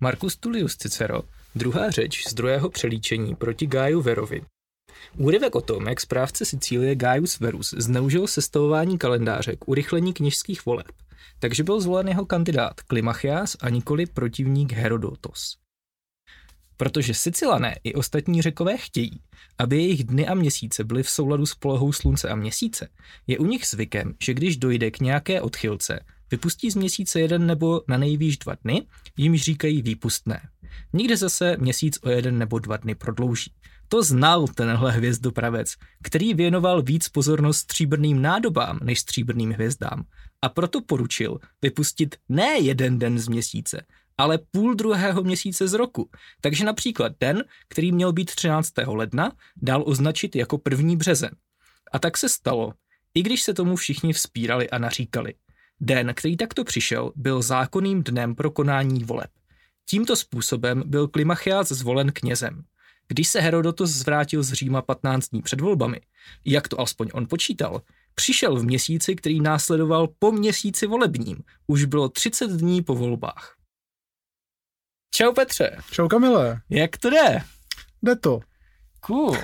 Marcus Tullius Cicero, druhá řeč z druhého přelíčení proti Gaiu Verovi. Úryvek o tom, jak správce Sicílie Gaius Verus zneužil sestavování kalendáře k urychlení kněžských voleb, takže byl zvolen jeho kandidát Klimachias a nikoli protivník Herodotos. Protože Sicilané i ostatní řekové chtějí, aby jejich dny a měsíce byly v souladu s polohou slunce a měsíce, je u nich zvykem, že když dojde k nějaké odchylce, vypustí z měsíce jeden nebo na nejvýš dva dny, jimž říkají výpustné. Nikde zase měsíc o jeden nebo dva dny prodlouží. To znal tenhle hvězdopravec, který věnoval víc pozornost stříbrným nádobám než stříbrným hvězdám a proto poručil vypustit ne jeden den z měsíce, ale půl druhého měsíce z roku. Takže například den, který měl být 13. ledna, dal označit jako první březen. A tak se stalo, i když se tomu všichni vzpírali a naříkali. Den, který takto přišel, byl zákonným dnem pro konání voleb. Tímto způsobem byl Klimachias zvolen knězem. Když se Herodotos zvrátil z Říma 15 dní před volbami, jak to alespoň on počítal, přišel v měsíci, který následoval po měsíci volebním. Už bylo 30 dní po volbách. Čau Petře. Čau Kamile. Jak to jde? Jde to. Cool.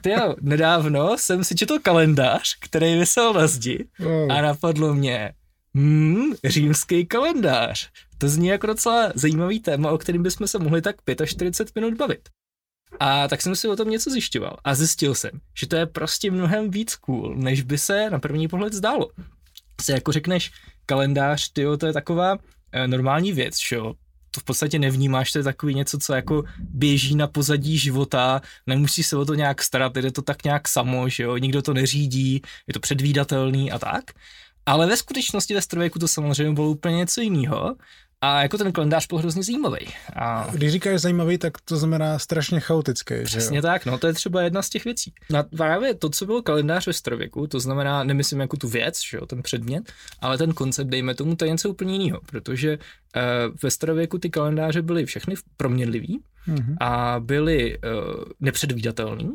Ty jo, nedávno jsem si četl kalendář, který vysel na zdi Oh. a napadlo mě, hmm, římský kalendář. To zní jako docela zajímavý téma, o kterým bychom se mohli tak 45 minut bavit. A tak jsem si o tom něco zjišťoval a zjistil jsem, že to je prostě mnohem víc cool, než by se na první pohled zdálo. Si jako řekneš, kalendář, tyjo, to je taková eh, normální věc, že jo, to v podstatě nevnímáš, to je takový něco, co jako běží na pozadí života, nemusíš se o to nějak starat, jde to tak nějak samo, že jo, nikdo to neřídí, je to předvídatelný a tak. Ale ve skutečnosti ve starověku to samozřejmě bylo úplně něco jiného. A jako ten kalendář byl hrozně zajímavý. A Když říkáš zajímavý, tak to znamená strašně chaotický. že Přesně jo? tak, no to je třeba jedna z těch věcí. Na právě to, co byl kalendář ve starověku, to znamená, nemyslím jako tu věc, že jo, ten předmět, ale ten koncept, dejme tomu, to je něco úplně jiného, protože uh, ve starověku ty kalendáře byly všechny proměnlivý Mhm. a byly uh, nepředvídatelný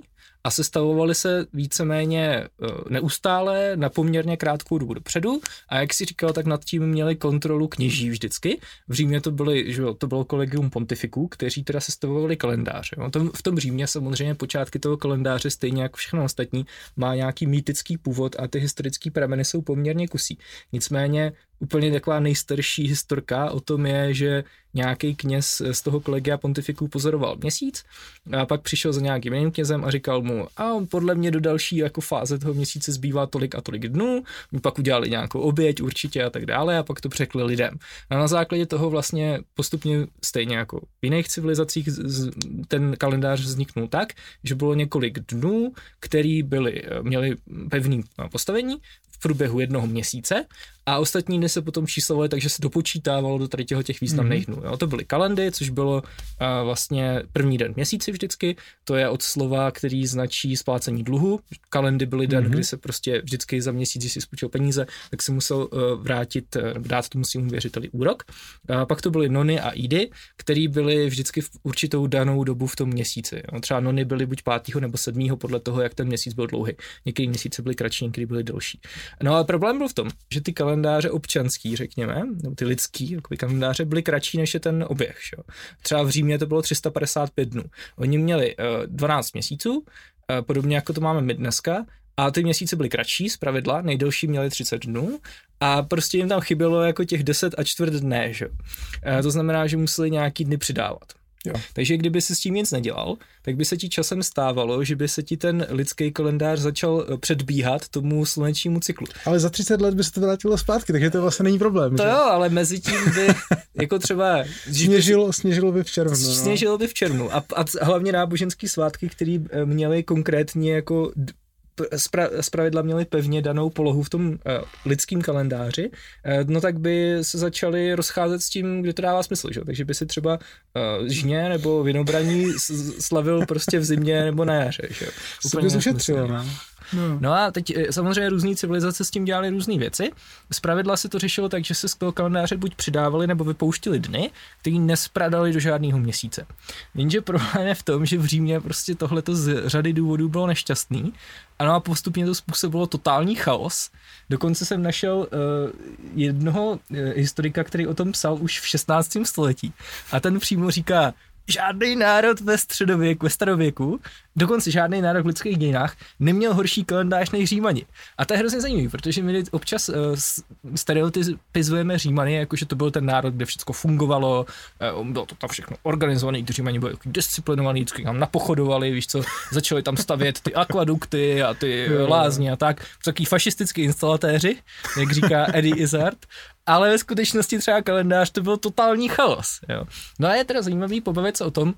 a sestavovaly se víceméně uh, neustále na poměrně krátkou dobu dopředu a jak si říkal, tak nad tím měli kontrolu kněží vždycky. V Římě to, byly, že jo, to bylo kolegium pontifiků, kteří teda sestavovali kalendáře. Jo. Tom, v tom Římě samozřejmě počátky toho kalendáře, stejně jako všechno ostatní, má nějaký mýtický původ a ty historické prameny jsou poměrně kusí. Nicméně úplně taková nejstarší historka o tom je, že nějaký kněz z toho kolegia pontifiků pozoroval měsíc a pak přišel za nějakým jiným knězem a říkal mu, a podle mě do další jako fáze toho měsíce zbývá tolik a tolik dnů, Oni pak udělali nějakou oběť určitě a tak dále a pak to překli lidem. A na základě toho vlastně postupně stejně jako v jiných civilizacích ten kalendář vzniknul tak, že bylo několik dnů, který byly, měli pevný postavení v průběhu jednoho měsíce a ostatní dny se potom číslovaly, takže se dopočítávalo do tady těch významných dnů. Jo. To byly kalendy, což bylo a, vlastně první den měsíci vždycky, to je od slova, který značí splácení dluhu. Kalendy byly den, Mhm. kdy se prostě vždycky za měsíc, když si spůjčil peníze, tak si musel uh, vrátit, uh, dát tomu svým věřiteli úrok. A pak to byly nony a ídy, které byly vždycky v určitou danou dobu v tom měsíci. Jo. Třeba nony byly buď 5. nebo 7. podle toho, jak ten měsíc byl dlouhý. Některé měsíce byly kratší, některé byly delší. No ale problém byl v tom, že ty kalendáře občanský, řekněme, nebo ty lidský jakoby kalendáře byly kratší než je ten oběh. Jo. Třeba v Římě to bylo 355 dnů. Oni měli uh, 12 měsíců, uh, podobně jako to máme my dneska, a ty měsíce byly kratší z pravidla, nejdelší měly 30 dnů a prostě jim tam chybělo jako těch 10 a čtvrt dne, že? Eh, To znamená, že museli nějaký dny přidávat. Jo. Takže kdyby se s tím nic nedělal, tak by se ti časem stávalo, že by se ti ten lidský kalendář začal eh, předbíhat tomu slunečnímu cyklu. Ale za 30 let by se to vrátilo zpátky, takže to vlastně není problém. To že? jo, ale mezi tím by jako třeba... Sněžilo, sněžilo by v červnu. No. Sněžilo by v červnu a, a hlavně náboženský svátky, které měly konkrétně jako spra, zpravidla měli pevně danou polohu v tom uh, lidském kalendáři, uh, no tak by se začali rozcházet s tím, kde to dává smysl, že? takže by si třeba uh, žně nebo vinobraní slavil prostě v zimě nebo na jaře. Že? Co bys nesmyslně. ušetřilo, no? No. A teď eh, samozřejmě různé civilizace s tím dělaly různé věci. Zpravidla se to řešilo tak, že se z toho kalendáře buď přidávali nebo vypouštili dny, které nespradaly do žádného měsíce. Jenže problém je v tom, že v Římě prostě tohleto z řady důvodů bylo nešťastný. Ano a postupně to způsobilo totální chaos. Dokonce jsem našel uh, jednoho uh, historika, který o tom psal už v 16. století. A ten přímo říká, žádný národ ve středověku, ve starověku, dokonce žádný národ v lidských dějinách neměl horší kalendář než Římani. A to je hrozně zajímavé, protože my občas uh, stereotypizujeme Římany, jakože to byl ten národ, kde všechno fungovalo, uh, bylo to tam všechno organizované, ty Římani byli disciplinovaní, vždycky tam napochodovali, víš co, začali tam stavět ty akvadukty a ty lázně a tak, takový fašistický instalatéři, jak říká Eddie Izzard, ale ve skutečnosti třeba kalendář to byl totální chaos. Jo. No a je teda zajímavý pobavit se o tom,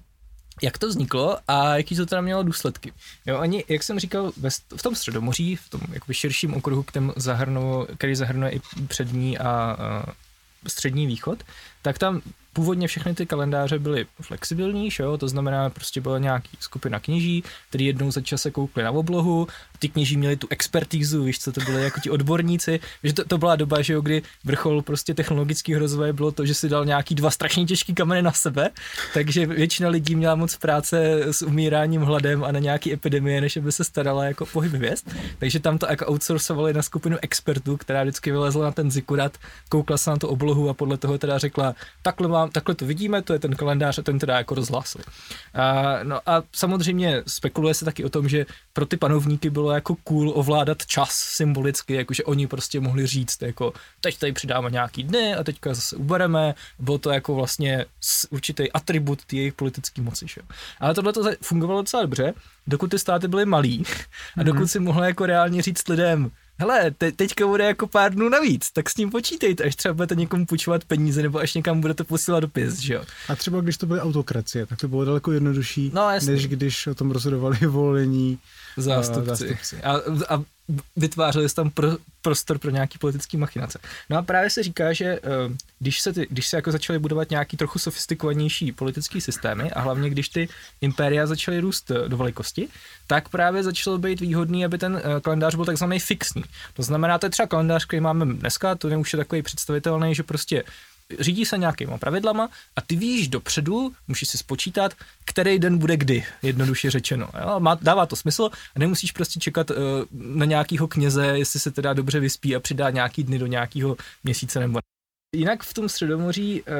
jak to vzniklo a jaký to teda mělo důsledky. Jo, oni, jak jsem říkal, ve, v tom středomoří, v tom jakoby širším okruhu, který zahrnuje, i přední a, a střední východ, tak tam původně všechny ty kalendáře byly flexibilní, jo? to znamená, prostě byla nějaký skupina kněží, který jednou za čas se koukli na oblohu, ty kněží měli tu expertízu, víš co, to byly jako ti odborníci, že to, to byla doba, že jo, kdy vrchol prostě technologického rozvoje bylo to, že si dal nějaký dva strašně těžký kameny na sebe, takže většina lidí měla moc práce s umíráním hladem a na nějaký epidemie, než aby se starala jako pohyb hvězd, takže tam to jako outsourcovali na skupinu expertů, která vždycky vylezla na ten zikurat, koukla se na tu oblohu a podle toho teda řekla, takhle mám takhle to vidíme, to je ten kalendář a ten teda jako rozhlásil. A, no a samozřejmě spekuluje se taky o tom, že pro ty panovníky bylo jako cool ovládat čas symbolicky, jakože oni prostě mohli říct, jako teď tady přidáme nějaký dny a teďka zase ubereme, bylo to jako vlastně určitý atribut té jejich politické moci. Že? Ale tohle to fungovalo docela dobře, dokud ty státy byly malý a dokud mm-hmm. si mohla jako reálně říct lidem, hele, te, teďka bude jako pár dnů navíc, tak s tím počítejte, až třeba budete někomu půjčovat peníze, nebo až někam budete posílat dopis, že jo. A třeba když to byly autokracie, tak to bylo daleko jednodušší, no, než když o tom rozhodovali volení zástupci. zástupci. A, a vytvářeli tam pro, prostor pro nějaký politický machinace. No a právě se říká, že eh, když se, ty, když se jako začaly budovat nějaký trochu sofistikovanější politický systémy a hlavně když ty impéria začaly růst eh, do velikosti, tak právě začalo být výhodný, aby ten eh, kalendář byl takzvaný fixní. To znamená, to je třeba kalendář, který máme dneska, to je už je takový představitelný, že prostě řídí se nějakýma pravidlama a ty víš dopředu, musíš si spočítat, který den bude kdy, jednoduše řečeno. Jo? Má, dává to smysl a nemusíš prostě čekat uh, na nějakého kněze, jestli se teda dobře vyspí a přidá nějaký dny do nějakého měsíce nebo Jinak v tom středomoří, eh,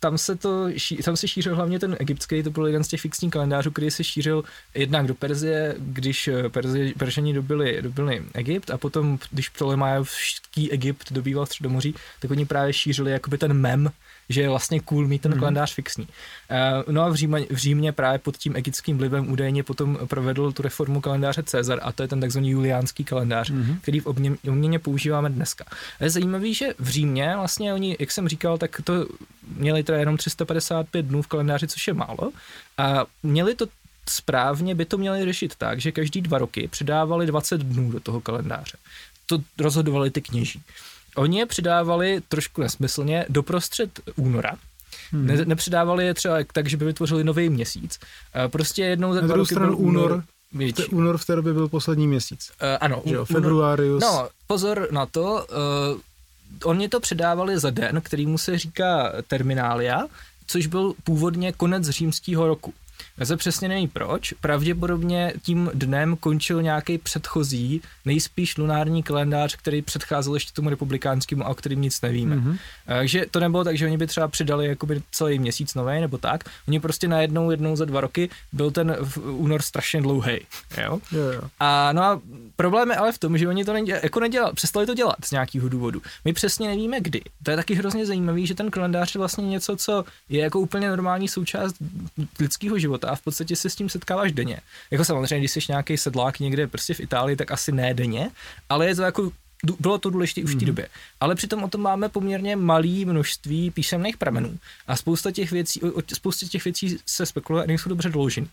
tam se, to, tam se šířil hlavně ten egyptský, to byl jeden z těch fixních kalendářů, který se šířil jednak do Perzie, když eh, Perzie, Peržani dobili, dobili Egypt a potom, když Ptolemajovský Egypt dobýval středomoří, tak oni právě šířili jakoby ten mem, že je vlastně cool mít ten mm. kalendář fixní. Uh, no a v, Římě, v Římě právě pod tím egyptským vlivem údajně potom provedl tu reformu kalendáře Cezar a to je ten takzvaný juliánský kalendář, mm. který v obměně používáme dneska. A je zajímavé, že v Římě vlastně oni, jak jsem říkal, tak to měli teda jenom 355 dnů v kalendáři, což je málo. A měli to správně by to měli řešit tak, že každý dva roky přidávali 20 dnů do toho kalendáře. To rozhodovali ty kněží. Oni je přidávali trošku nesmyslně doprostřed února, Hmm. Ne, nepřidávali je třeba tak, že by vytvořili nový měsíc. Prostě jednou za dva roky stranu únor, Víč. únor v té době byl poslední měsíc. Uh, ano. Že jo, februarius. No, pozor na to, uh, oni to předávali za den, který mu se říká terminália, což byl původně konec římského roku. Se přesně neví proč. Pravděpodobně tím dnem končil nějaký předchozí, nejspíš lunární kalendář, který předcházel ještě tomu republikánskému a o kterým nic nevíme. Mm-hmm. Takže to nebylo tak, že oni by třeba přidali jakoby celý měsíc nový nebo tak. Oni prostě najednou jednou za dva roky byl ten únor strašně dlouhý. Jo? Jo, jo. A no a problém je ale v tom, že oni to nedělali, jako nedělali, přestali to dělat z nějakého důvodu. My přesně nevíme kdy. To je taky hrozně zajímavé, že ten kalendář je vlastně něco, co je jako úplně normální součást lidského života a v podstatě se s tím setkáváš denně. Jako samozřejmě, když jsi nějaký sedlák někde prostě v Itálii, tak asi ne denně, ale je to jako bylo to důležité už v té mm-hmm. době. Ale přitom o tom máme poměrně malé množství písemných pramenů a spousta těch věcí, o, o spousta těch věcí se spekuluje a nejsou dobře doloženy.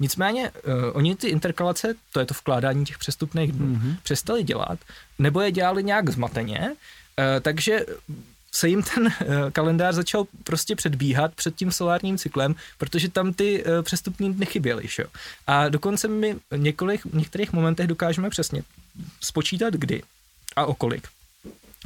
Nicméně, uh, oni ty interkalace, to je to vkládání těch přestupných dnů, mm-hmm. přestali dělat, nebo je dělali nějak zmateně, uh, takže se jim ten kalendář začal prostě předbíhat před tím solárním cyklem, protože tam ty přestupní dny chyběly. Šo? A dokonce my několik, v některých momentech dokážeme přesně spočítat kdy a okolik.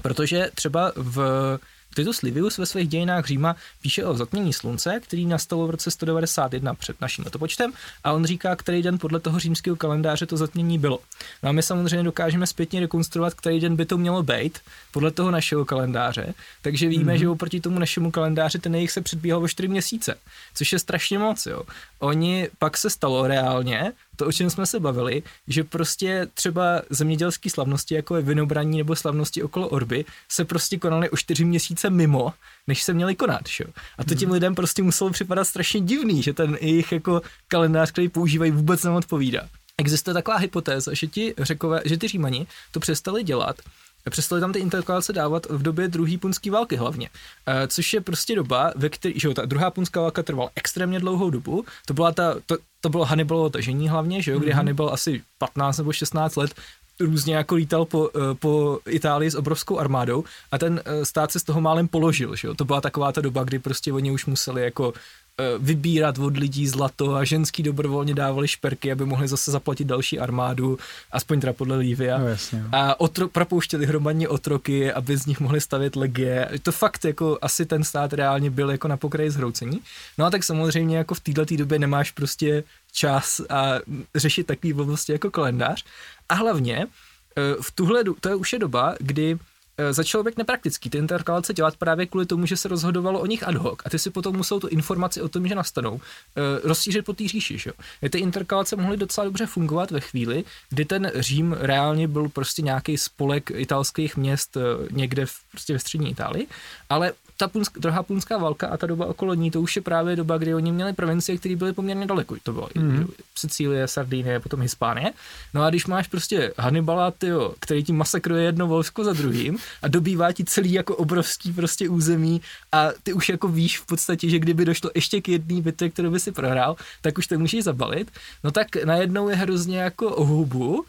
Protože třeba v Titus Livius ve svých dějinách Říma píše o zatmění slunce, který nastalo v roce 191 před naším letopočtem a on říká, který den podle toho římského kalendáře to zatmění bylo. No a my samozřejmě dokážeme zpětně rekonstruovat, který den by to mělo být podle toho našeho kalendáře, takže víme, mm-hmm. že oproti tomu našemu kalendáři ten jejich se předbíhal o 4 měsíce, což je strašně moc. Jo. Oni pak se stalo reálně, to, o čem jsme se bavili, že prostě třeba zemědělské slavnosti, jako je vinobraní nebo slavnosti okolo Orby, se prostě konaly o čtyři měsíce mimo, než se měli konat. Šo? A to těm hmm. lidem prostě muselo připadat strašně divný, že ten jejich jako kalendář, který používají, vůbec neodpovídá. Existuje taková hypotéza, že ti řekové, že ty římani to přestali dělat, přestali tam ty interkalace dávat v době druhé punské války hlavně, e, což je prostě doba, ve které, že jo, ta druhá punská válka trvala extrémně dlouhou dobu, to byla ta, to, to bylo Hannibalovo tažení hlavně, že jo, kdy mm-hmm. Hannibal asi 15 nebo 16 let různě jako lítal po, eh, po Itálii s obrovskou armádou a ten eh, stát se z toho málem položil, že jo? To byla taková ta doba, kdy prostě oni už museli jako vybírat od lidí zlato a ženský dobrovolně dávali šperky, aby mohli zase zaplatit další armádu, aspoň teda podle Lívia. No, jasně. A otro, propouštěli hromadně otroky, aby z nich mohli stavět legie. To fakt jako asi ten stát reálně byl jako na pokraji zhroucení. No a tak samozřejmě jako v této době nemáš prostě čas a řešit takový oblasti jako kalendář. A hlavně eh, v tuhle, to je už je doba, kdy Eh, začalo být nepraktický ty interkalace dělat právě kvůli tomu, že se rozhodovalo o nich ad hoc a ty si potom musel tu informaci o tom, že nastanou, eh, rozšířit po té říši. Že? Ty interkalace mohly docela dobře fungovat ve chvíli, kdy ten Řím reálně byl prostě nějaký spolek italských měst eh, někde v, prostě ve střední Itálii, ale ta punsk, druhá punská válka a ta doba okolo ní, to už je právě doba, kdy oni měli provincie, které byly poměrně daleko. To bylo mm-hmm. Sicílie, Sardinie, potom Hispánie. No a když máš prostě Hannibala, tyjo, který ti masakruje jedno vojsko za druhým a dobývá ti celý jako obrovský prostě území a ty už jako víš v podstatě, že kdyby došlo ještě k jedné bitvě, kterou by si prohrál, tak už to můžeš zabalit. No tak najednou je hrozně jako ohubu,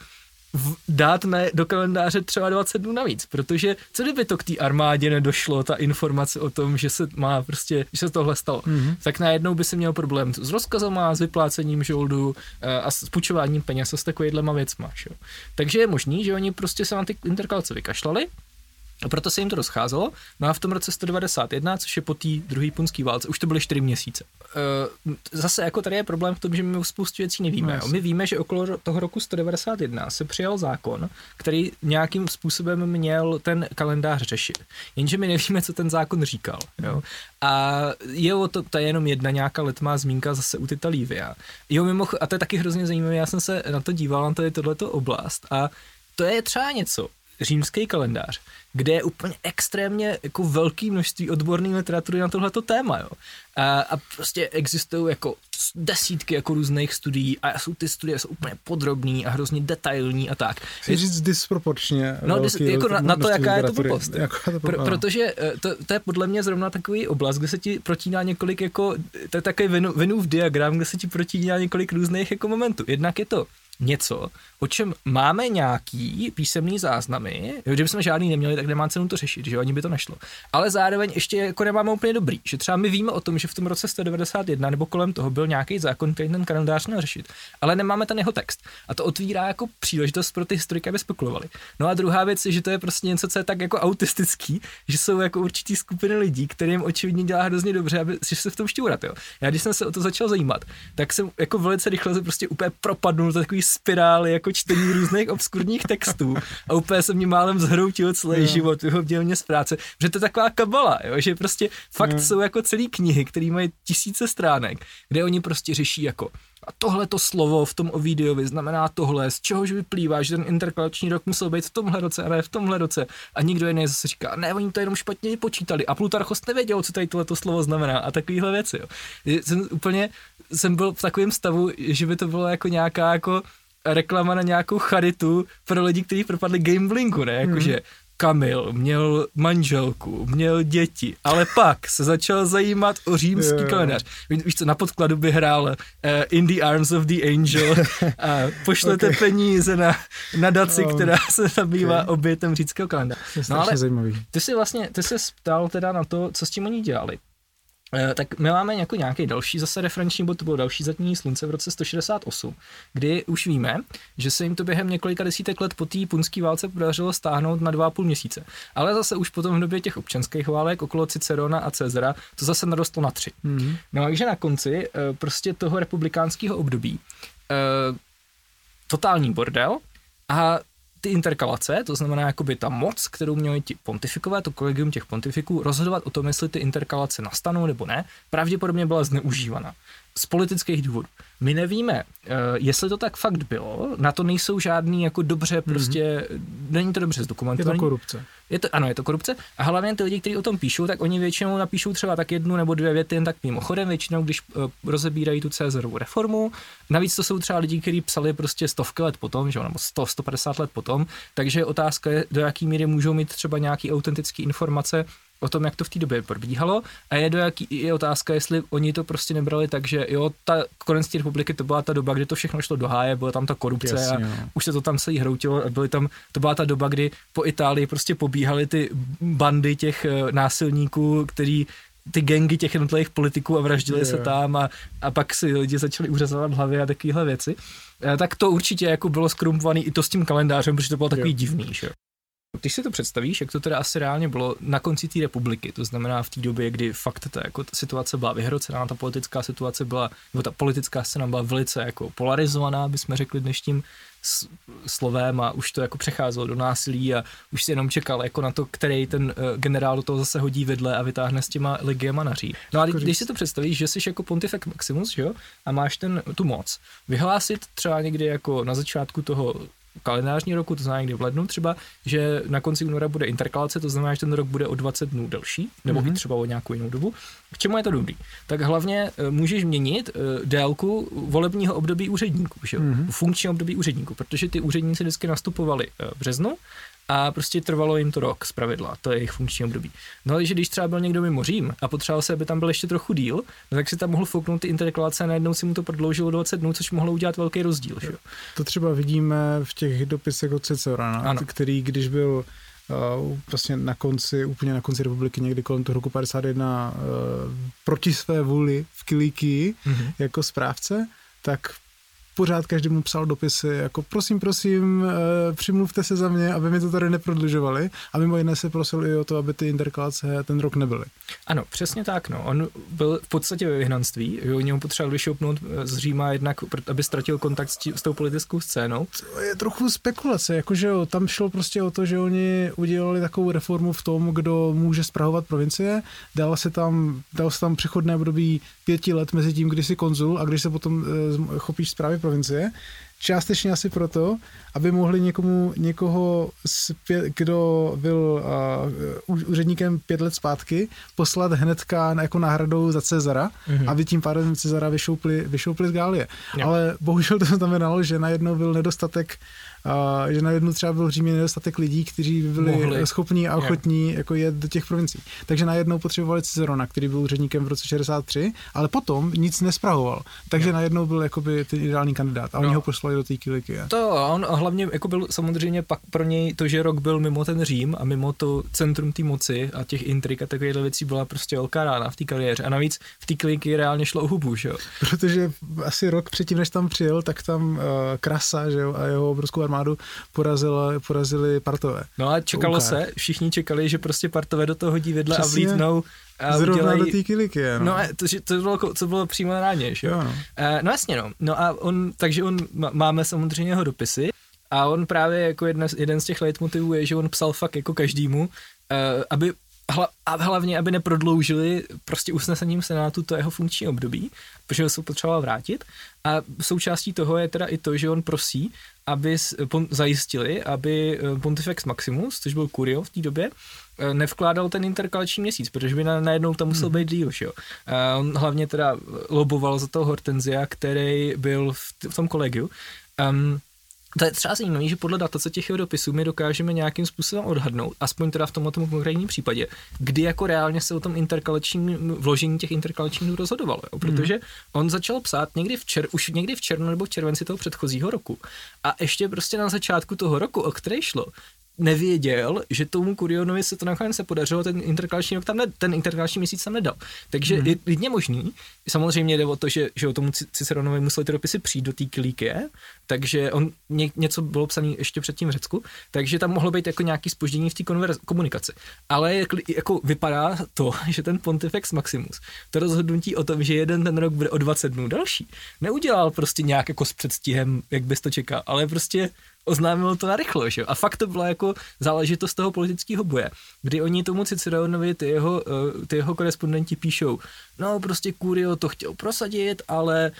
v, dát na, do kalendáře třeba 20 dnů navíc, protože co kdyby to k té armádě nedošlo, ta informace o tom, že se má prostě, že se tohle stalo, mm-hmm. tak najednou by se měl problém s rozkazama, s vyplácením žoldu eh, a s půjčováním peněz a s takovýhlema věcma. Šo? Takže je možný, že oni prostě se na ty interkalace vykašlali, a proto se jim to rozcházelo. No a v tom roce 191, což je po té druhé punské válce, už to byly 4 měsíce. E, zase jako tady je problém v tom, že my spoustu věcí nevíme. No, my víme, že okolo toho roku 191 se přijal zákon, který nějakým způsobem měl ten kalendář řešit. Jenže my nevíme, co ten zákon říkal. Jo? A je o to, to je jenom jedna nějaká letmá zmínka zase u Tita Lívia. Jo, mimo, a to je taky hrozně zajímavé, já jsem se na to díval, na tady tohleto oblast a to je třeba něco, římský kalendář, kde je úplně extrémně jako velký množství odborné literatury na tohleto téma, jo. A, a prostě existují jako desítky jako různých studií a jsou ty studie jsou úplně podrobný a hrozně detailní a tak. Chci říct disproporčně. No, dis, jako na, na, to, jaká je to blbost. Jako to Pr- protože eh, to, to, je podle mě zrovna takový oblast, kde se ti protíná několik jako, to je takový Venův diagram, kde se ti protíná několik různých jako momentů. Jednak je to něco, o čem máme nějaký písemný záznamy, jo, kdybychom žádný neměli, tak nemá cenu to řešit, že jo, ani by to nešlo. Ale zároveň ještě jako nemáme úplně dobrý, že třeba my víme o tom, že v tom roce 191 nebo kolem toho byl nějaký zákon, který ten kalendář měl řešit, ale nemáme ten jeho text. A to otvírá jako příležitost pro ty historiky, aby spekulovali. No a druhá věc je, že to je prostě něco, co je tak jako autistický, že jsou jako určitý skupiny lidí, kterým očividně dělá hrozně dobře, aby že se v tom šťourat. Jo. Já když jsem se o to začal zajímat, tak jsem jako velice rychle se prostě úplně propadnul do takový spirály jako čtení různých obskurních textů a úplně se mě málem zhroutil celý no. život, vyhodil mě z práce, že to je taková kabala, jo, že prostě fakt no. jsou jako celý knihy, které mají tisíce stránek, kde oni prostě řeší jako a tohle to slovo v tom Ovidiovi znamená tohle, z čehož vyplývá, že ten interkalační rok musel být v tomhle roce a ne v tomhle roce. A nikdo jiný zase říká, ne, oni to jenom špatně počítali. A Plutarchos nevěděl, co tady tohle slovo znamená a takovéhle věci. Jo. Jsem úplně, jsem byl v takovém stavu, že by to bylo jako nějaká jako reklama na nějakou charitu pro lidi, kteří propadli gamblingu, ne? Jakože mm Kamil, měl manželku, měl děti, ale pak se začal zajímat o římský yeah. kalendář. Víš co, na podkladu by hrál uh, In the Arms of the Angel a pošlete okay. peníze na nadaci, oh, která se zabývá okay. obětem římského kalendáře. No ale zajímavý. ty si vlastně, ty se ptal teda na to, co s tím oni dělali. Eh, tak my máme jako nějaký další zase referenční bod, to bylo další zatmění slunce v roce 168, kdy už víme, že se jim to během několika desítek let po té punské válce podařilo stáhnout na dva a půl měsíce. Ale zase už potom v době těch občanských válek okolo Cicerona a Cezara to zase narostlo na tři. Mm-hmm. No a takže na konci eh, prostě toho republikánského období eh, totální bordel a ty interkalace, to znamená jakoby ta moc, kterou měli ti pontifikové, to kolegium těch pontifiků, rozhodovat o tom, jestli ty interkalace nastanou nebo ne, pravděpodobně byla zneužívána z politických důvodů. My nevíme, uh, jestli to tak fakt bylo, na to nejsou žádný jako dobře mm-hmm. prostě, není to dobře zdokumentované. Je to korupce. Je to, ano, je to korupce. A hlavně ty lidi, kteří o tom píšou, tak oni většinou napíšou třeba tak jednu nebo dvě věty jen tak mimochodem, většinou, když uh, rozebírají tu Cezarovu reformu. Navíc to jsou třeba lidi, kteří psali prostě stovky let potom, že, nebo 100, 150 let potom. Takže otázka je, do jaký míry můžou mít třeba nějaký autentický informace o tom, jak to v té době probíhalo a je, do jaký, je otázka, jestli oni to prostě nebrali tak, že jo, ta konec té republiky to byla ta doba, kdy to všechno šlo do háje, byla tam ta korupce Jasně, a jo. už se to tam celý hroutilo a byly tam, to byla ta doba, kdy po Itálii prostě pobíhaly ty bandy těch uh, násilníků, který ty gengy těch jednotlivých politiků a vraždili je, se tam a, a pak si lidi začali uřezovat hlavy a takovéhle věci. E, tak to určitě jako bylo skrumpovaný i to s tím kalendářem, protože to bylo takový je. divný, že když si to představíš, jak to teda asi reálně bylo na konci té republiky, to znamená v té době, kdy fakt ta, jako ta situace byla vyhrocená, ta politická situace byla, nebo ta politická scéna byla velice jako polarizovaná, bychom řekli dnešním slovem a už to jako přecházelo do násilí a už si jenom čekal jako na to, který ten uh, generál do toho zase hodí vedle a vytáhne s těma legiema na řík. No a když, když si to představíš, že jsi jako Pontifex Maximus, jo, a máš ten, tu moc, vyhlásit třeba někdy jako na začátku toho kalendářní roku, to znamená někdy v lednu třeba, že na konci února bude interkalace, to znamená, že ten rok bude o 20 dnů delší, nebo mm-hmm. i třeba o nějakou jinou dobu. K čemu je to dobrý? Tak hlavně uh, můžeš měnit uh, délku volebního období úředníků, že? Mm-hmm. funkční období úředníků, protože ty úředníci vždycky nastupovali uh, v březnu a prostě trvalo jim to rok z pravidla, to je jejich funkční období. No ale že když třeba byl někdo mimo Řím a potřeboval se, aby tam byl ještě trochu díl, no, tak si tam mohl fouknout ty interkalace a najednou si mu to prodloužilo 20 dnů, což mohlo udělat velký rozdíl. Že? To třeba vidíme v těch dopisech od Cicerona, který když byl Uh, prostě na konci, úplně na konci republiky, někdy kolem toho roku 51 uh, proti své vůli v Kilíky mm-hmm. jako správce, tak pořád každému psal dopisy, jako prosím, prosím, e, přimluvte se za mě, aby mi to tady neprodlužovali a mimo jiné se prosil i o to, aby ty interkalace ten rok nebyly. Ano, přesně tak, no. On byl v podstatě ve vyhnanství, oni ho potřebovali vyšoupnout eh, z Říma jednak, aby ztratil kontakt s, tí, s tou politickou scénou. To je trochu spekulace, jakože jo, tam šlo prostě o to, že oni udělali takovou reformu v tom, kdo může zpravovat provincie, dal se tam, dal se tam přechodné období pěti let mezi tím, kdy jsi konzul a když se potom e, chopíš zprávy provincie, částečně asi proto, aby mohli někomu, někoho, zpět, kdo byl uh, úředníkem pět let zpátky, poslat hnedka jako náhradou za Cezara, mm-hmm. aby tím pádem Cezara vyšoupli, vyšoupli z Gálie. Jo. Ale bohužel to znamenalo, že najednou byl nedostatek a že najednou třeba byl v Římě nedostatek lidí, kteří by byli Mohli. schopní a ochotní yeah. jako jet do těch provincií. Takže najednou potřebovali Cicerona, který byl úředníkem v roce 63, ale potom nic nesprahoval. Takže yeah. najednou byl jakoby ten ideální kandidát a oni no. ho poslali do té kiliky. To a on hlavně jako byl samozřejmě pak pro něj to, že rok byl mimo ten Řím a mimo to centrum té moci a těch intrik a takových věcí byla prostě velká rána v té kariéře. A navíc v té kliky reálně šlo o hubu, že jo? Protože asi rok předtím, než tam přijel, tak tam uh, Krasa, že jo, a jeho obrovskou armádu porazila, porazili partové. No a čekalo se, všichni čekali, že prostě partové do toho hodí vedle Přesně. a vlítnou a Zrovna udělají... do té kiliky, no. no to, to, bylo, to bylo přímo na ráně, že jo? no. Uh, no jasně, no. No a on, takže on, máme samozřejmě jeho dopisy a on právě jako jedna, jeden z těch leitmotivů je, že on psal fakt jako každému, uh, aby a hlavně, aby neprodloužili prostě usnesením Senátu to jeho funkční období, protože ho se potřeboval vrátit. A součástí toho je teda i to, že on prosí, aby zajistili, aby eh, Pontifex Maximus, což byl kurio v té době, eh, nevkládal ten interkalační měsíc, protože by najednou tam musel hmm. být díl, že jo. A on hlavně teda loboval za toho Hortenzia, který byl v, v tom kolegiu. Um, to je třeba zajímavé, že podle datace těch jeho dopisů my dokážeme nějakým způsobem odhadnout, aspoň teda v tomto konkrétním případě, kdy jako reálně se o tom interkalačním vložení těch interkalačních rozhodovalo. Jo? Protože mm. on začal psát někdy v čer, už někdy v červnu nebo v červenci toho předchozího roku. A ještě prostě na začátku toho roku, o který šlo, nevěděl, že tomu Kurionovi se to nakonec se podařilo, ten interkalační rok tam ne, ten interkalační měsíc tam nedal. Takže mm. je klidně možný, samozřejmě jde o to, že, že o tomu Ciceronovi museli ty dopisy přijít do té klíky, takže on ně, něco bylo psané ještě předtím v Řecku, takže tam mohlo být jako nějaký spoždění v té komunikaci. Ale jako vypadá to, že ten Pontifex Maximus, to rozhodnutí o tom, že jeden ten rok bude o 20 dnů další, neudělal prostě nějak jako s předstihem, jak bys to čekal, ale prostě oznámil to narychlo, že? A fakt to byla jako záležitost toho politického boje, kdy oni tomu Ciceronovi, ty jeho, eh, ty jeho korespondenti píšou, no prostě Kurio to chtěl prosadit, ale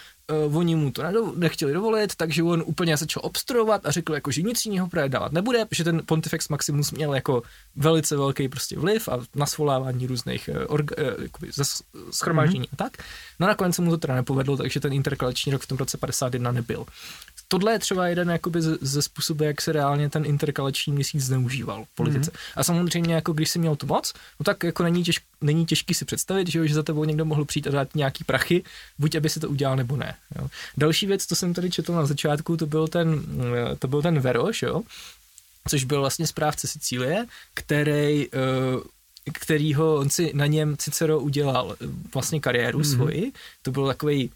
uh, oni mu to nedo, nechtěli dovolit, takže on úplně začal obstruovat a řekl, jako, že nic jiného právě dávat nebude, protože ten Pontifex Maximus měl jako velice velký prostě vliv a na svolávání různých uh, orga, uh, schromáždění mm-hmm. a tak. No nakonec se mu to teda nepovedlo, takže ten interkalační rok v tom roce 51 nebyl tohle je třeba jeden jakoby ze, ze způsobu, jak se reálně ten interkalační měsíc zneužíval v politice. Mm. A samozřejmě, jako když jsi měl tu moc, no tak jako není, těž, není těžký si představit, že, jo, že za tebou někdo mohl přijít a dát nějaký prachy, buď aby si to udělal nebo ne. Jo. Další věc, co jsem tady četl na začátku, to byl ten, to byl ten Veroš, jo, což byl vlastně správce Sicílie, který uh, kterýho on si na něm Cicero udělal vlastně kariéru mm-hmm. svoji. To byl takový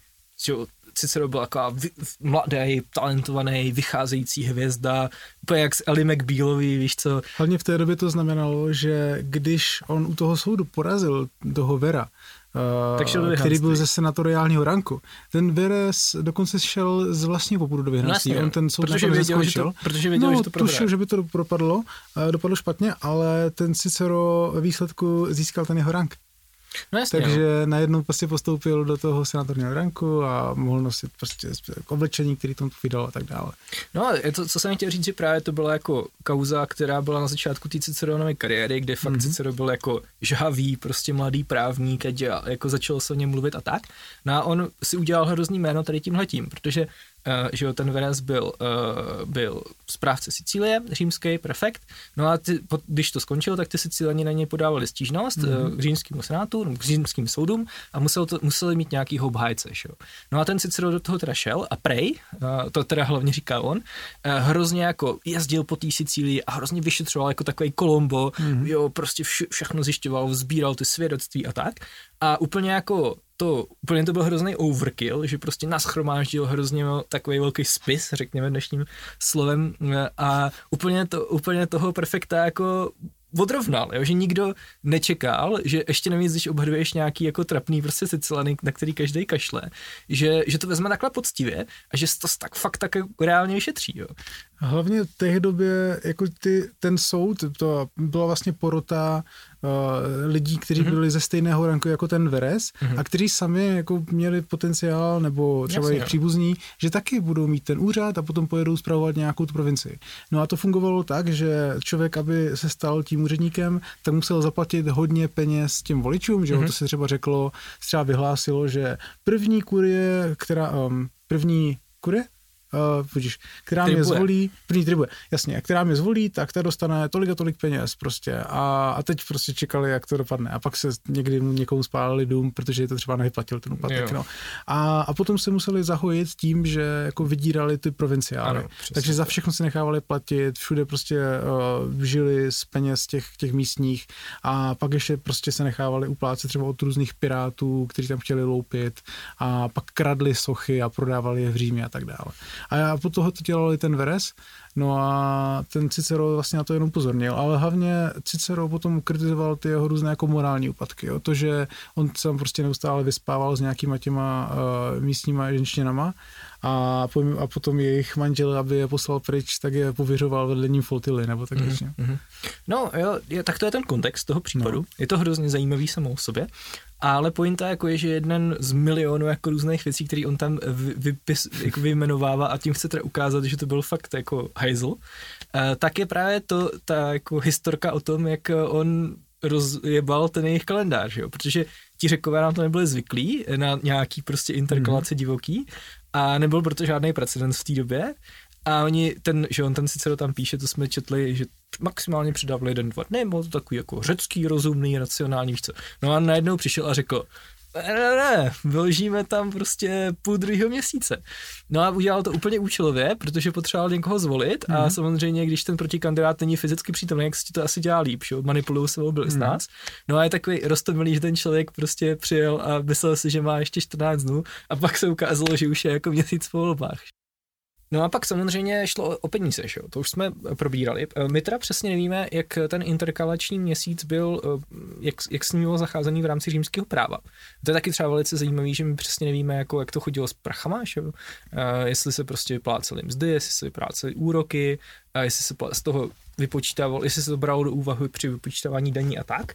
Cicero byl taková mladý, talentovaný, vycházející hvězda, úplně jak s Ellie McBealový, víš co. Hlavně v té době to znamenalo, že když on u toho soudu porazil toho Vera, Uh, který byl ze senatoriálního ranku. Ten Veres dokonce šel z vlastního popudu do vyhnanství. No, On ten soud protože věděl, že to, protože věděl, no, že to tušil, že by to propadlo, uh, dopadlo špatně, ale ten Cicero výsledku získal ten jeho rank. No jasně, Takže jo. najednou prostě postoupil do toho senátorního ranku a mohl nosit prostě oblečení, který tomu vydal a tak dále. No a to, co jsem chtěl říct, že právě to byla jako kauza, která byla na začátku té Ciceronovy kariéry, kde fakt mm-hmm. Cicero byl jako žhavý, prostě mladý právník a jako začal se o něm mluvit a tak. No a on si udělal hrozný jméno tady tímhletím, protože uh, že jo, ten Veres byl, uh, byl správce Sicílie, římský prefekt, no a ty, po, když to skončilo, tak ty Sicílani na něj podávali stížnost mm-hmm. uh, římskému senátu, k římským soudům a musel to, museli mít nějaký obhájce, že. No a ten Cicero do toho teda šel a prej, to teda hlavně říká on, hrozně jako jezdil po té Sicílii a hrozně vyšetřoval jako takový Kolombo, mm-hmm. jo, prostě vš, všechno zjišťoval, sbíral ty svědectví a tak. A úplně jako to, úplně to byl hrozný overkill, že prostě naschromáždil hrozně takový velký spis, řekněme dnešním slovem a úplně, to, úplně toho perfekta jako odrovnal, jo? že nikdo nečekal, že ještě navíc, když obhaduješ nějaký jako trapný prostě Sicilany, na který každý kašle, že, že to vezme takhle poctivě a že to tak fakt tak reálně vyšetří. Jo? Hlavně v té době jako ty, ten soud, to byla vlastně porota uh, lidí, kteří mm-hmm. byli ze stejného ranku jako ten Veres mm-hmm. a kteří sami jako měli potenciál nebo třeba jejich příbuzní, že taky budou mít ten úřad a potom pojedou zpravovat nějakou tu provincii. No a to fungovalo tak, že člověk, aby se stal tím úředníkem, tak musel zaplatit hodně peněz těm voličům, že mm-hmm. to se třeba řeklo, třeba vyhlásilo, že první kurie, která, um, první kurie? Uh, která tribuje. mě zvolí, první tribuje, jasně, která mě zvolí, tak ta dostane tolik a tolik peněz prostě. A, a teď prostě čekali, jak to dopadne. A pak se někdy někomu spálili dům, protože je to třeba nevyplatil ten úplatek, no. A, a potom se museli zahojit tím, že jako vydírali ty provinciály, ano, takže za všechno si nechávali platit, všude prostě uh, žili z peněz těch, těch místních. A pak ještě prostě se nechávali uplácet třeba od různých pirátů, kteří tam chtěli loupit. A pak kradli sochy a prodávali je v Římě a tak dále. A já po toho to dělali ten Veres, no a ten Cicero vlastně na to jenom pozornil, ale hlavně Cicero potom kritizoval ty jeho různé jako morální úpadky, jo? to, že on tam prostě neustále vyspával s nějakýma těma uh, místníma ženštěnama a, a potom jejich manžel, aby je poslal pryč, tak je pověřoval vedením flotily, nebo tak mm-hmm. No jo, je, tak to je ten kontext toho případu. No. Je to hrozně zajímavý samou o sobě. Ale pointa jako je, že jeden z milionů jako různých věcí, které on tam vypis, jako vyjmenovává a tím chce teda ukázat, že to byl fakt jako hajzl, eh, tak je právě to ta jako historka o tom, jak on rozjebal ten jejich kalendář, jo? protože ti řekové nám to nebyli zvyklí na nějaký prostě interkalace mm. divoký a nebyl proto žádný precedens v té době A oni, ten, že on ten sice tam píše, to jsme četli, že maximálně přidávali jeden, dva dny, byl to takový jako řecký, rozumný, racionální, co. No a najednou přišel a řekl, ne, ne, ne, vyložíme tam prostě půl druhého měsíce. No a udělal to úplně účelově, protože potřeboval někoho zvolit mm-hmm. a mhm. samozřejmě, když ten protikandidát není fyzicky přítomný, jak si to asi dělá líp, že manipulují se byli mm-hmm. z mhm. nás. No a je takový rostomilý, že ten člověk prostě přijel a myslel si, že má ještě 14 dnů a pak se ukázalo, že už je jako měsíc po volbách. No a pak samozřejmě šlo o peníze, že? to už jsme probírali. Eh, my teda přesně nevíme, jak ten interkalační měsíc byl, eh, jak, jak s ním bylo zacházený v rámci římského práva. To je taky třeba velice zajímavé, že my přesně nevíme, jako, jak to chodilo s prachama, že? Uh, jestli se prostě vyplácely mzdy, jestli se vyplácely úroky, a jestli se z toho vypočítával, jestli se to bralo do úvahy při vypočítávání daní a tak.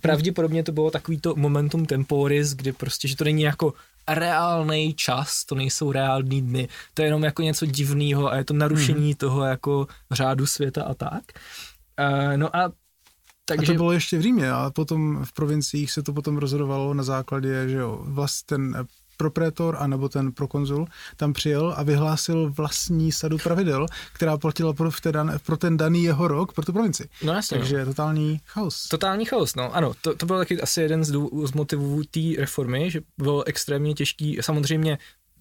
Pravděpodobně to bylo takový to momentum temporis, kdy prostě, že to není jako reálný čas, to nejsou reální dny, to je jenom jako něco divného a je to narušení mm-hmm. toho jako řádu světa a tak. Uh, no a takže... A to bylo ještě v Římě, ale potom v provinciích se to potom rozhodovalo na základě, že jo, vlast ten proprétor anebo ten prokonzul tam přijel a vyhlásil vlastní sadu pravidel, která platila pro, ten, pro ten daný jeho rok, pro tu provinci. No jasně. Takže no. totální chaos. Totální chaos, no ano. To, to byl taky asi jeden z, z motivů té reformy, že bylo extrémně těžký. Samozřejmě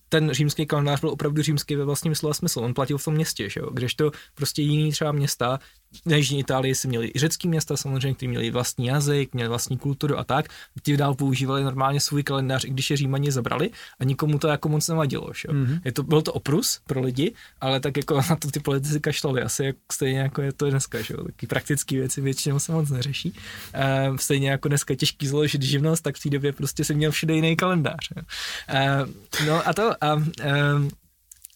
ten římský kalendář byl opravdu římský ve vlastním slova smyslu. On platil v tom městě, že jo? Kdežto prostě jiný třeba města na Jižní Itálii si měli i řecký města samozřejmě, kteří měli vlastní jazyk, měli vlastní kulturu a tak. Ti dál používali normálně svůj kalendář, i když je Římani zabrali a nikomu to jako moc nevadilo. Že? Mm-hmm. Je to, byl to oprus pro lidi, ale tak jako na to ty politici kašlali, asi jak, stejně jako je to dneska. Že? Taky praktické věci většinou se moc neřeší. E, stejně jako dneska těžký zložit živnost, tak v té době prostě si měl všude jiný kalendář. E, no a to a, e,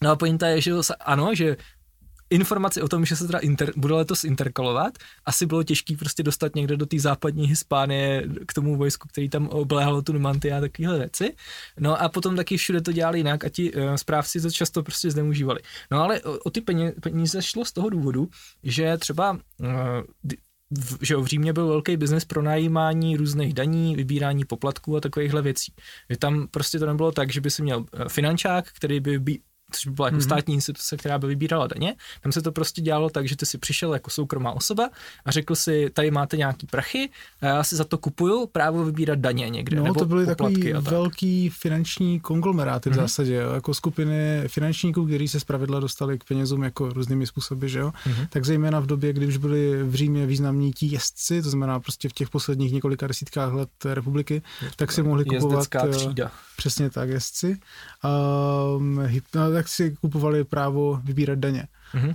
No a pointa je, že ano, že informaci o tom, že se teda inter, bude letos interkalovat, asi bylo těžké prostě dostat někde do té západní Hispánie k tomu vojsku, který tam obléhalo tu Numanty a takovéhle věci. No a potom taky všude to dělali jinak a ti uh, správci to často prostě zneužívali. No ale o, o ty peníze, šlo z toho důvodu, že třeba uh, v, že v Římě byl velký biznes pro najímání různých daní, vybírání poplatků a takovýchhle věcí. Že tam prostě to nebylo tak, že by si měl eh, finančák, který by což by byla jako mm-hmm. státní instituce, která by vybírala daně. Tam se to prostě dělalo tak, že ty si přišel jako soukromá osoba a řekl si, tady máte nějaký prachy a já si za to kupuju právo vybírat daně někde. No, nebo to byly takový velký finanční konglomeráty v mm-hmm. zásadě, jo? jako skupiny finančníků, kteří se zpravidla dostali k penězům jako různými způsoby, že jo? Mm-hmm. Tak zejména v době, kdy už byli v Římě významní ti jezdci, to znamená prostě v těch posledních několika desítkách let republiky, tak si mohli kupovat. Eh, třída. Přesně tak, jezdci. Um, tak si kupovali právo vybírat daně. Mm-hmm.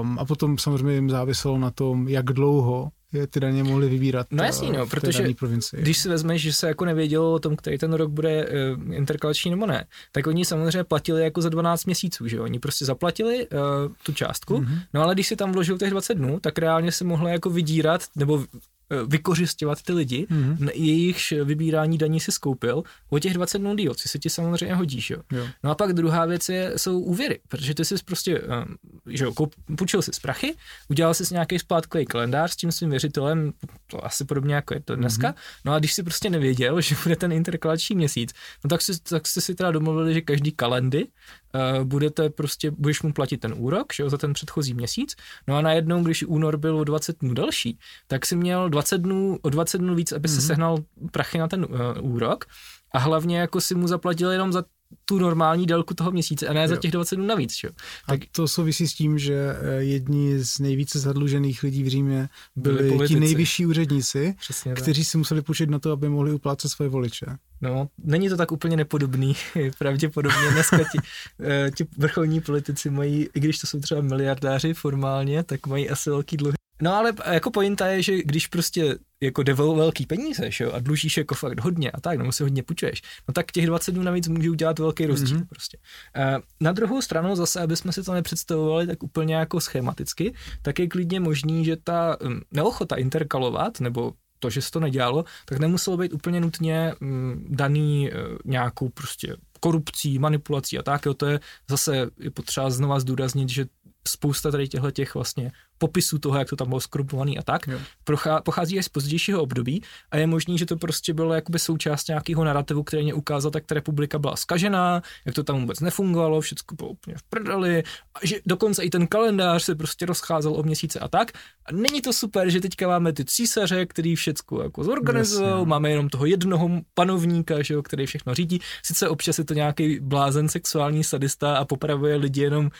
Um, a potom samozřejmě jim záviselo na tom, jak dlouho je ty daně mohli vybírat No jasný, no, protože když si vezmeš, že se jako nevědělo o tom, který ten rok bude uh, interkalační nebo ne, tak oni samozřejmě platili jako za 12 měsíců, že Oni prostě zaplatili uh, tu částku, mm-hmm. no ale když si tam vložil těch 20 dnů, tak reálně se mohli jako vydírat, nebo Eh, vykořišťovat ty lidi, mm-hmm. jejichž vybírání daní si skoupil, o těch 20 dnů díl, co se ti samozřejmě hodí. Že? Jo. No a pak druhá věc je, jsou úvěry, protože ty jsi prostě, eh, že jo, půjčil si z prachy, udělal jsi nějaký splátkový kalendář s tím svým věřitelem, to asi podobně jako je to dneska, mm-hmm. no a když si prostě nevěděl, že bude ten interkalační měsíc, no tak, si, tak jste si teda domluvili, že každý kalendy uh, budete prostě, budeš mu platit ten úrok, že jo, za ten předchozí měsíc, no a najednou, když únor byl o 20 dnů další, tak si měl 20 dnů, o 20 dnů víc, aby mm-hmm. se mhm. sehnal prachy na ten uh, úrok a hlavně jako si mu zaplatil jenom za tu normální délku toho měsíce a ne jo. za těch 20 dnů navíc. Čo? Tak... A to souvisí s tím, že eh, jedni z nejvíce zadlužených lidí v Římě byli, byli ti nejvyšší úředníci, Přesně kteří tak. si museli půjčit na to, aby mohli uplácet svoje voliče. No, není to tak úplně nepodobný. Pravděpodobně dneska ti, eh, ti vrcholní politici mají, i když to jsou třeba miliardáři formálně, tak mají asi velký dluhy. No ale jako pointa je, že když prostě jako jde velký peníze že jo, a dlužíš jako fakt hodně a tak, nebo si hodně půjčuješ, no tak těch 20 dnů navíc může udělat velký rozdíl mm-hmm. prostě. E, na druhou stranu zase, aby jsme si to nepředstavovali tak úplně jako schematicky, tak je klidně možný, že ta um, neochota interkalovat, nebo to, že se to nedělalo, tak nemuselo být úplně nutně um, daný uh, nějakou prostě korupcí, manipulací a tak, jo, to je zase je potřeba znova zdůraznit, že spousta tady těchto těch vlastně popisu toho, jak to tam bylo skrupovaný a tak, Jo. prochá, pochází až z pozdějšího období a je možný, že to prostě bylo jakoby součást nějakého narrativu, který mě ukázal, tak ta republika byla skažená, jak to tam vůbec nefungovalo, všechno bylo úplně v prdeli, a že dokonce i ten kalendář se prostě rozcházel o měsíce a tak. A není to super, že teďka máme ty císaře, který všechno jako zorganizují, máme jenom toho jednoho panovníka, že jo, který všechno řídí. Sice občas je to nějaký blázen sexuální sadista a popravuje lidi jenom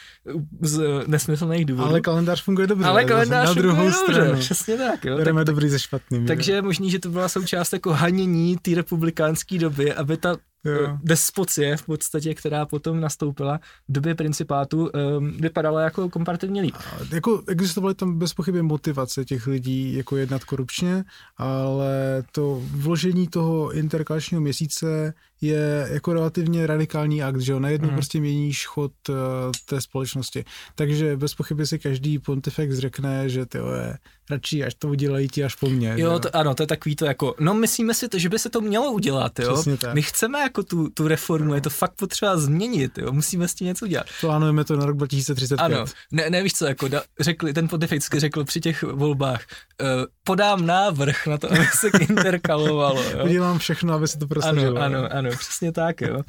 z nesmyslných důvodů. Ale kalendář funguje dobře. Ale kalendář Na druhou funguje dobře, stranu. Přesně tak, jo. Bereme Tak, dobrý ze špatným. takže je možný, že to byla součást jako hanění té republikánské doby, aby ta Jo. eh, despocie v podstatě, která potom nastoupila v době principátu, um, vypadala jako komparativně líp. A Jako existovaly tam bez pochyby motivace těch lidí jako jednat korupčně, ale to vložení toho interkalačního měsíce je jako relativně radikální akt, že jo, najednou mm. prostě měníš chod uh, té společnosti. Takže bez pochyby si každý pontifex řekne, že ty je radši, až to udělají ti až po mně. Jo, to, ano, to je takový to jako, no myslíme si to, že by se to mělo udělat, jo. Přesně tak. My chceme jako tu, tu reformu, je to fakt potřeba změnit, jo, musíme s tím něco udělat. Plánujeme to na rok 2035. Ano, ne, ne víš co, jako da, řekli, ten pontificky řekl při těch volbách, uh, podám návrh na to, aby se interkalovalo, jo. Udělám všechno, aby se to prosadilo. Ano, ano, ano, přesně tak, jo.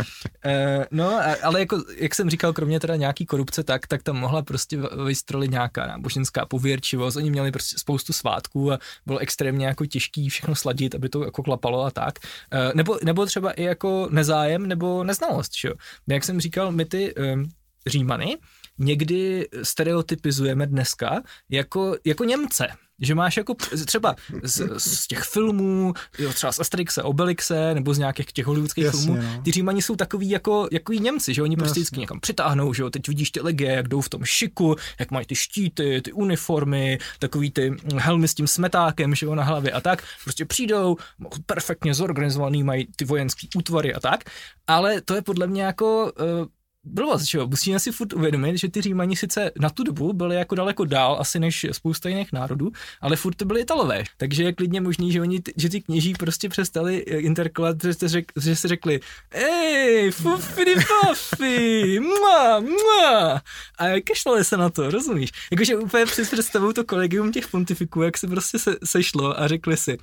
E, no, ale jako, jak jsem říkal, kromě teda nějaký korupce, tak, tak tam mohla prostě vystrolit nějaká náboženská pověrčivost. Oni měli prostě spoustu svátků a bylo extrémně jako těžký všechno sladit, aby to jako klapalo a tak. E, nebo, nebo třeba i jako nezájem nebo neznalost, jo. Jak jsem říkal, my ty um, Římany někdy stereotypizujeme dneska jako, jako Němce. Že máš jako třeba z, z těch filmů, jo, třeba z Asterixe, Obelixe, nebo z nějakých těch hollywoodských Jasně, filmů, no. ty Římani jsou takový jako, jako i Němci, že oni prostě Jasně. vždycky někam přitáhnou, že jo, teď vidíš ty legie, jak jdou v tom šiku, jak mají ty štíty, ty uniformy, takový ty helmy s tím smetákem, že jo, na hlavě a tak, prostě přijdou, perfektně zorganizovaný, mají ty vojenský útvary a tak, ale to je podle mě jako uh, blbost, že jo, musíme si furt uvědomit, že ty Římani sice na tu dobu byli jako daleko dál asi než spousta jiných národů, ale furt to byli Italové, takže je klidně možný, že oni, že ty kněží prostě přestali eh, interkalovat, že, jste řek, že si řekli, ej, fufidi pafi, mua, mua, a kašlali se na to, rozumíš? Jakože úplně přes představou to kolegium těch pontifiků, jak se prostě se, sešlo a řekli si,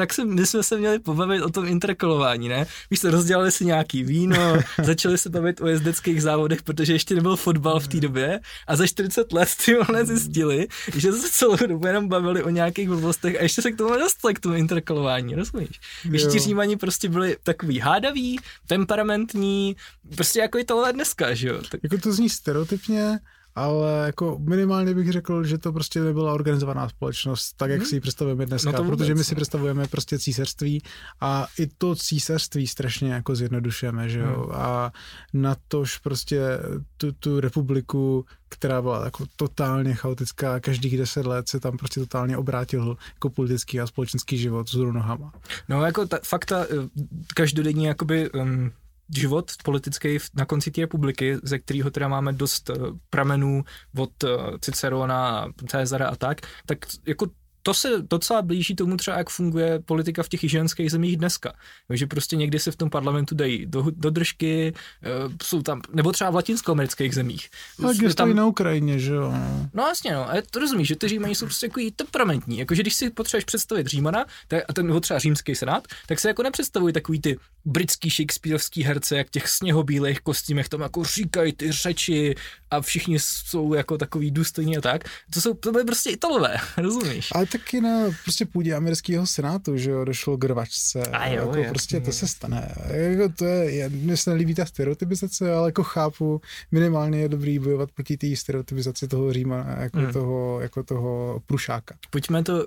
tak se, my jsme se měli pobavit o tom interkalování, ne? Víš co, rozdělali si nějaký víno, začali se bavit o jezdeckých závodech, protože ještě nebyl fotbal v té době a za 40 let ty vole zjistili, že se celou dobu jenom bavili o nějakých blbostech a ještě se k tomu nedostali, k tomu interkalování, rozumíš? Ti Římani prostě byli takový hádaví, temperamentní, prostě jako i tohle dneska, že jo? Tak, Jako to zní stereotypně, ale jako minimálně bych řekl, že to prostě nebyla organizovaná společnost, tak jak Mhm. si ji představujeme dneska, No vůbec, protože my si no. představujeme prostě císařství a i to císařství strašně jako zjednodušujeme, že jo, Hmm. a na tož prostě tu, tu republiku, která byla jako totálně chaotická, každých deset let se tam prostě totálně obrátil jako politický a společenský život z nohama. No jako ta, fakt ta eh, každodenní jakoby um, život politický na konci té republiky, ze kterého teda máme dost uh, pramenů od uh, Cicerona, Cezara a tak, tak jako to se docela blíží tomu třeba, jak funguje politika v těch jižanských zemích dneska. Takže prostě někdy se v tom parlamentu dají do, do držky, uh, jsou tam, nebo třeba v latinskoamerických zemích. Tak je to tam, i na Ukrajině, že jo. no. No jasně, no, ale to rozumíš, že ty Římani jsou prostě takový temperamentní. Jakože když si potřebuješ představit Římana, tak, a ten nebo třeba římský senát, tak se jako nepředstavují takový ty britský shakespeareovský herce, jak těch sněhobílých kostýmech tam jako říkají ty řeči a všichni jsou jako takový důstojní a tak. To jsou, to byly prostě Italové, rozumíš? Ale taky na prostě půdě amerického senátu, že jo, došlo k rvačce. A jo, jako prostě to se stane. Jako to je, je mně se nelíbí ta stereotypizace, ale jako chápu, minimálně je dobrý bojovat proti té stereotypizaci toho Říma, jako, Hmm. toho, jako toho prušáka. Pojďme to,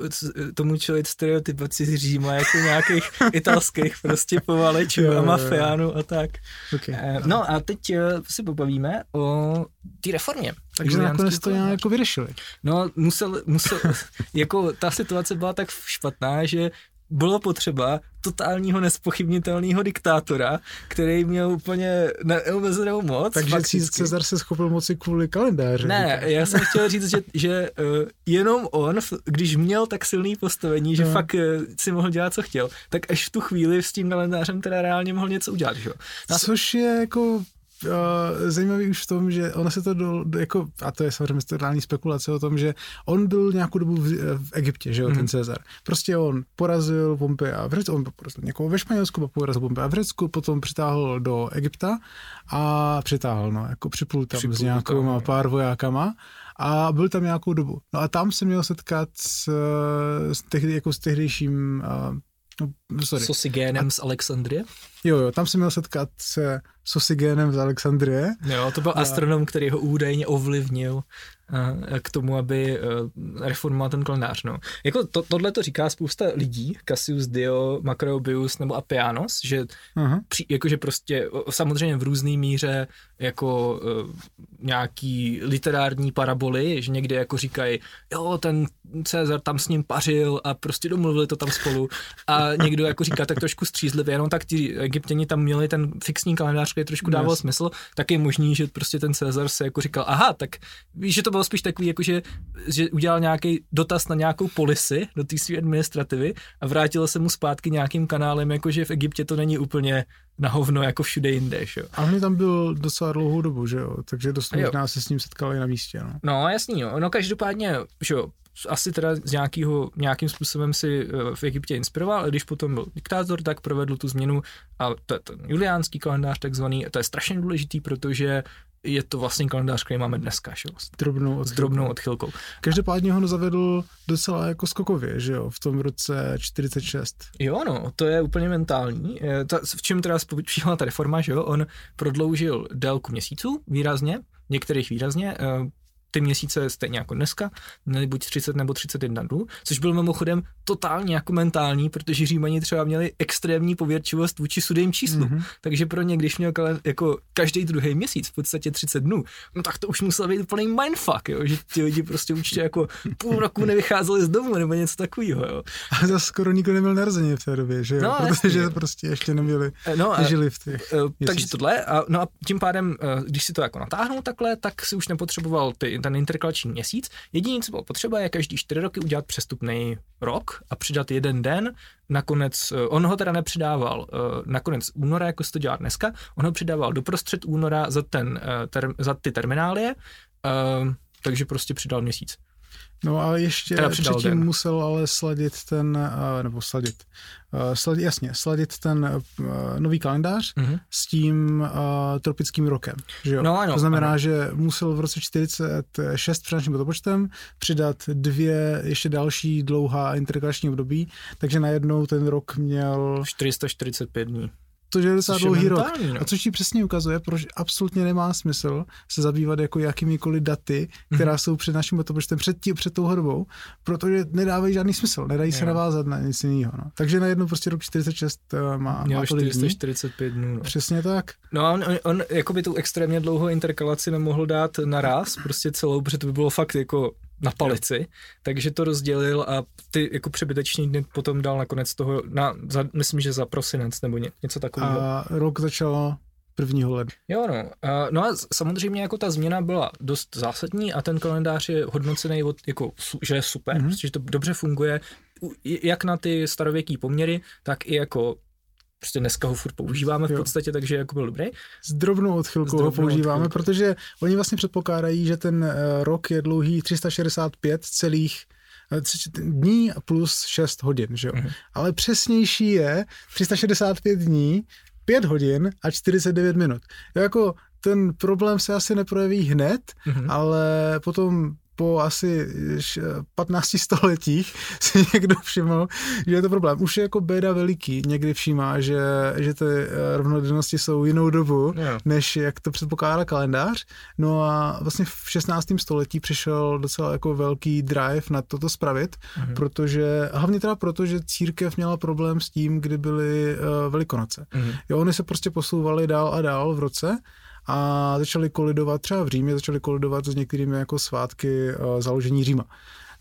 tomu čelit stereotypaci Říma jako nějakých italských prostě povalečů a mafiánů a tak. Okay. Eh, No a teď eh, si pobavíme o té reformě. Takže nakonec to nějak jako vyřešili. No, musel, musel, jako ta situace byla tak špatná, že bylo potřeba totálního nespochybnitelného diktátora, který měl úplně neomezenou moc. Takže fakticky. Cezar se schopil moci kvůli kalendáři. Ne, já jsem chtěl říct, že, že uh, jenom on, když měl tak silný postavení, že No. fakt uh, si mohl dělat, co chtěl, tak až v tu chvíli s tím kalendářem teda reálně mohl něco udělat, že. Nás- Což je jako uh, zajímavý už v tom, že ono se to do, do jako, a to je samozřejmě totální spekulace o tom, že on byl nějakou dobu v, v Egyptě, že jo, mm. ten Cezar. Prostě on porazil Pompea v Řecku, on porazil někoho ve Španělsku, porazil Pompea v Řecku, potom přitáhl do Egypta a přitáhl, no, jako připlul tam připlul s nějakou pár vojákama a byl tam nějakou dobu. No a tam se měl setkat s, s, tehdy, jako s tehdejším uh, No, sorry. Sosigénem z Alexandrie? Jo, jo, tam jsem měl setkat se Sosigénem z Alexandrie. Jo, to byl a... astronom, který ho údajně ovlivnil k tomu, aby e, reformoval ten kalendář. No. Jako to, tohle to říká spousta lidí, Cassius Dio, Macrobius nebo Apianos, že uh-huh. při, jakože prostě samozřejmě v různé míře jako uh, nějaký literární paraboly, že někde jako říkají, jo, ten Cezar tam s ním pařil a prostě domluvili to tam spolu a někdo jako říká tak trošku střízlivě, jenom tak ti egyptěni tam měli ten fixní kalendář, který trošku dával yes. smysl, tak je možný, že prostě ten Cezar se jako říkal, aha, tak víš, že to bylo spíš takový, jako že, že udělal nějaký dotaz na nějakou polisy do té své administrativy a vrátilo se mu zpátky nějakým kanálem, jakože v Egyptě to není úplně na hovno jako všude jinde, že jo. A on tam byl docela dlouhou dobu, že jo, takže dost možná se s ním setkali na místě, no. No, jasný, jo. No každopádně, že jo, asi teda z nějakého, nějakým způsobem si eh, v Egyptě inspiroval, ale když potom byl diktátor, tak provedl tu změnu a to je ten juliánský kalendář takzvaný, to je strašně důležitý, protože je to vlastně kalendář, který máme dneska, že jo? S drobnou, odchylkou. s drobnou odchylkou. Každopádně ho zavedl docela jako skokově, že jo, v tom roce 46. Jo, no, to je úplně mentální. Ta, v čem teda spočívala ta reforma, že jo? On prodloužil délku měsíců výrazně, některých výrazně, eh, ty měsíce stejně jako dneska, měly buď 30 nebo 31 dnů, což byl mimochodem totálně jako mentální, protože Římani třeba měli extrémní pověrčivost vůči sudým číslu. Mm-hmm. Takže pro ně, když měl jako každý druhý měsíc v podstatě 30 dnů, no tak to už musel být úplný mindfuck, jo, že ti lidi prostě určitě jako půl roku nevycházeli z domu nebo něco takového. Jo. A zase skoro nikdo neměl narozeně v té době, že jo? No, protože jasný. prostě ještě neměli, no, žili v těch uh, Takže tohle, a, no a tím pádem, když si to jako natáhnul takhle, tak si už nepotřeboval ty ten interkalační měsíc. Jediné, co bylo potřeba, je každý čtyři roky udělat přestupný rok a přidat jeden den. Nakonec, eh, on ho teda nepřidával eh, nakonec února, jako se to dělá dneska, on ho přidával doprostřed února za, ten, eh, ter, za ty terminálie, takže prostě přidal měsíc. No a ještě předtím den. musel ale sladit ten, uh, nebo sladit, uh, sladit, jasně, sladit ten uh, nový kalendář mm-hmm. s tím tropickým rokem. Že jo? No, ano, to znamená, ano. že musel v roce 46 před počtem přidat dvě ještě další dlouhá interkalační období, takže najednou ten rok měl... 445 dní to je docela dlouhý rok. No. A což ti přesně ukazuje, proč absolutně nemá smysl se zabývat jako jakýmikoliv daty, která mm-hmm. jsou před naším letopočtem, před, tí, před tou hodbou, protože nedávají žádný smysl, nedají se navázat na nic jiného. No. Takže najednou prostě rok 46 uh, má, Měl má 445 dnů. No. Přesně tak. No on, on, on jako by tu extrémně dlouhou interkalaci nemohl dát naraz, prostě celou, protože to by bylo fakt jako na palici, jo. takže to rozdělil a ty jako přebyteční dny potom dal nakonec toho, na, za, myslím, že za prosinec nebo ně, něco takového. A rok začal prvního ledna. Jo, no. A, no a samozřejmě jako ta změna byla dost zásadní a ten kalendář je hodnocený od, jako, že je super, mm-hmm. protože to dobře funguje jak na ty starověký poměry, tak i jako prostě dneska ho furt používáme v podstatě, jo. takže jako byl dobrý. S drobnou odchylkou ho používáme, odchylkou. protože oni vlastně předpokládají, že ten eh, rok je dlouhý 365 celých eh, dní plus 6 hodin, že jo? Mm-hmm. Ale přesnější je 365 dní, 5 hodin a 49 minut. Jo, jako ten problém se asi neprojeví hned, mm-hmm. ale potom po asi 15 stoletích si někdo všiml, že je to problém. Už je jako běda veliký, někdy všímá, že, že ty eh, rovnodennosti jsou jinou dobu, yeah. než jak to předpokládá kalendář. No a vlastně v 16. století přišel docela jako velký drive na toto spravit, mm-hmm. protože, hlavně teda proto, že církev měla problém s tím, kdy byly uh, velikonoce. Mm-hmm. Jo, oni se prostě posouvali dál a dál v roce a začali kolidovat, třeba v Římě začali kolidovat s některými jako svátky uh, založení Říma.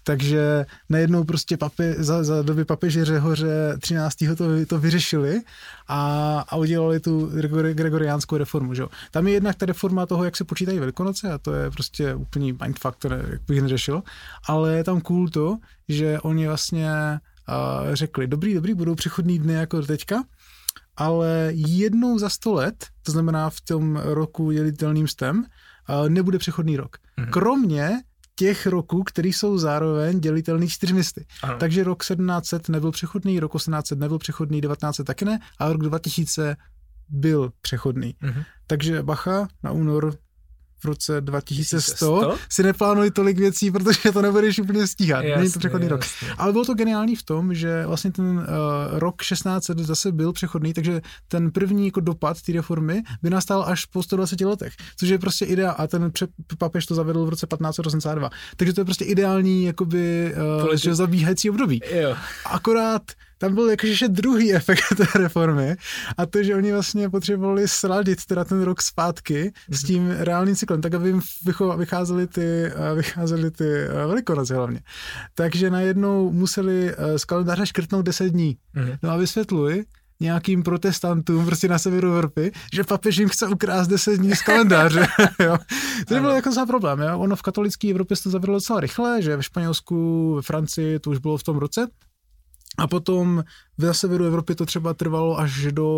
Takže najednou prostě papi, za, za doby papeže Řehoře 13. to, to vyřešili a, a udělali tu Gregori, gregoriánskou reformu. Že? Tam je jednak ta reforma toho, jak se počítají velikonoce a to je prostě úplný mindfuck, to ne, jak bych neřešil, ale je tam cool to, že oni vlastně uh, řekli, dobrý, dobrý, budou přechodný dny jako teďka, ale jednou za sto let, to znamená v tom roku dělitelným stem, nebude přechodný rok. Mm-hmm. Kromě těch roků, které jsou zároveň dělitelný čtyřmisty. Ano. Takže rok 1700 nebyl přechodný, rok 1800 nebyl přechodný, 1900 taky ne, a rok 2000 byl přechodný. Mm-hmm. Takže bacha na únor v roce 2100, 2100? si neplánuj tolik věcí, protože to nebudeš úplně stíhat. Jasně, Není to přechodný jasně. rok. Ale bylo to geniální v tom, že vlastně ten uh, rok 1600 zase byl přechodný, takže ten první jako dopad té reformy by nastal až po 120 letech, což je prostě idea a ten papež to zavedl v roce 1582. Takže to je prostě ideální jakoby uh, že zabíhající období. Jo. Akorát tam byl jakože ještě druhý efekt té reformy a to, že oni vlastně potřebovali sladit teda ten rok zpátky mm-hmm. s mhm. tím reálným cyklem, tak aby jim vycházely ty, eh, vycházely ty eh, velikonoce hlavně. Takže najednou museli eh, z kalendáře škrtnout 10 dní. Mm-hmm. No a vysvětluji, nějakým protestantům prostě na severu Evropy, že papež jim chce ukrást 10 dní z kalendáře. jo. To byl jako za problém. Jo. Ono v katolické Evropě se to zavedlo docela rychle, že ve Španělsku, ve Francii to už bylo v tom roce, a potom v severu Evropy to třeba trvalo až do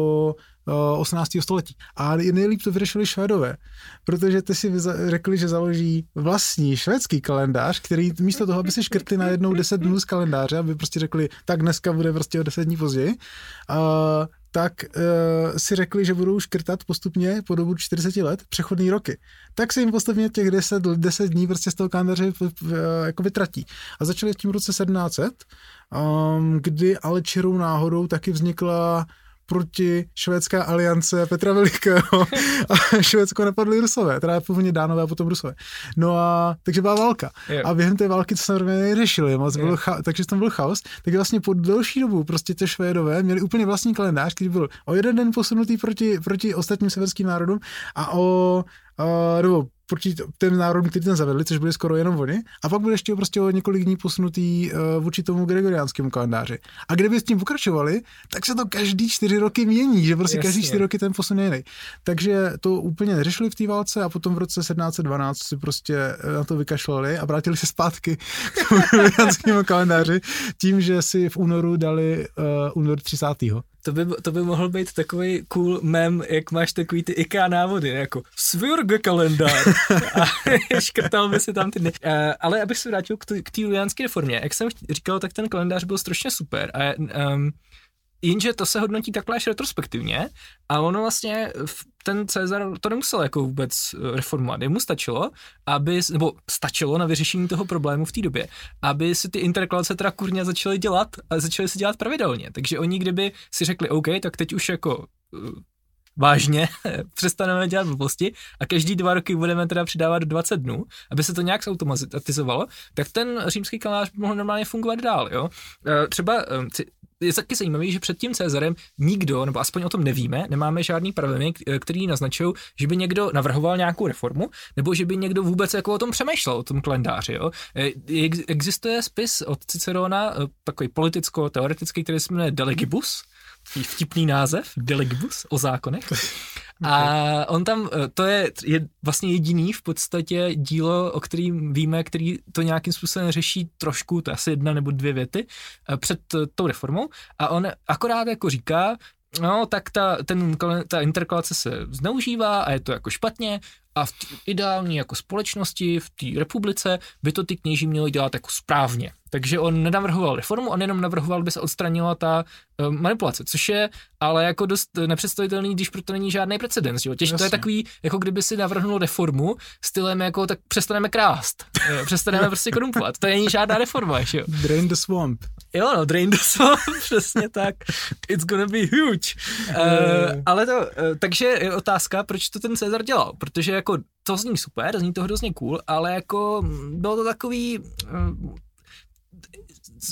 uh, 18. století. A nejlíp to vyřešili Švédové, protože ty si řekli, že založí vlastní švédský kalendář, který místo toho, aby si škrtli na jednou 10 dnů z kalendáře, aby prostě řekli, tak dneska bude prostě o 10 dní později, uh, tak uh, si řekli, že budou škrtat postupně po dobu 40 let přechodní roky. Tak se jim postupně těch 10, 10 dní prostě z toho kalendáře uh, jako vytratí. A začali v tím roce 1700, um, kdy ale čirou náhodou taky vznikla proti švédská aliance Petra Velikého a Švédsko napadly Rusové, teda původně Dánové a potom Rusové. No a takže byla válka. Yeah. A během té války to samozřejmě neřešili, moc yeah. bylo cha- takže tam byl chaos. Takže vlastně po delší dobu prostě ty Švédové měli úplně vlastní kalendář, který byl o jeden den posunutý proti, proti ostatním severským národům a o uh, nebo proti těm národům, který ten zavedli, což byly skoro jenom oni, a pak bude ještě prostě o několik dní posunutý uh, vůči tomu gregoriánskému kalendáři. A kdyby s tím pokračovali, tak se to každý čtyři roky mění, že prostě Jasně. každý čtyři roky ten posun je jiný. Takže to úplně neřešili v té válce a potom v roce 1712 si prostě eh, na to vykašlali a vrátili se zpátky k gregoriánskému kalendáři tím, že si v únoru dali uh, únor 30. To by, to by mohl být takový cool mem, jak máš takový ty IKEA návody, jako Svirge kalendář. a škrtal by si tam ty dny. Uh, ale abych se vrátil k té juliánské reformě. Jak jsem říkal, tak ten kalendář byl strašně super. A um, Jenže to se hodnotí takhle až retrospektivně a ono vlastně, ten Cezar to nemusel jako vůbec eh, reformovat. Jemu stačilo, aby, nebo stačilo na vyřešení toho problému v té době, aby si ty interkalace teda kurně začaly dělat a začaly si dělat pravidelně. Takže oni kdyby si řekli, OK, tak teď už jako eh, vážně, přestaneme dělat blbosti a každý dva roky budeme teda přidávat do 20 dnů, aby se to nějak automatizovalo, tak ten římský kalendář mohl normálně fungovat dál, jo. Eh, třeba je taky zajímavé, že před tím Cezarem nikdo, nebo aspoň o tom nevíme, nemáme žádný pravidly, který naznačují, že by někdo navrhoval nějakou reformu, nebo že by někdo vůbec jako o tom přemýšlel, o tom kalendáři. Jo? E, existuje spis od Cicerona, e, takový politicko-teoretický, který se jmenuje Delegibus, vtipný název, Delegibus, o zákonech. A on tam, e, to je, je vlastně jediný v podstatě dílo, o kterým víme, který to nějakým způsobem řeší trošku, to je asi jedna nebo dvě věty, e, před tou reformou. A on akorát jako říká, No, tak ta, ten, ta interkalace se zneužívá a je to jako špatně a v ideální jako společnosti, v té republice by to ty kněží měli dělat jako správně. Takže on nenavrhoval reformu, on jenom navrhoval, aby se odstranila ta uh, manipulace, což je ale jako dost nepředstavitelný, když proto není žádný precedens. Jo? Těž to je takový, jako kdyby si navrhnul reformu stylem jako tak přestaneme krást, jo? přestaneme prostě korumpovat. To není žádná reforma, jo? Drain the swamp. Jo, no, drain the swamp, přesně tak. It's gonna be huge. Uh, ale to, uh, takže je otázka, proč to ten Cezar dělal, protože jako to zní super, zní to hrozně cool, ale jako bylo to takový,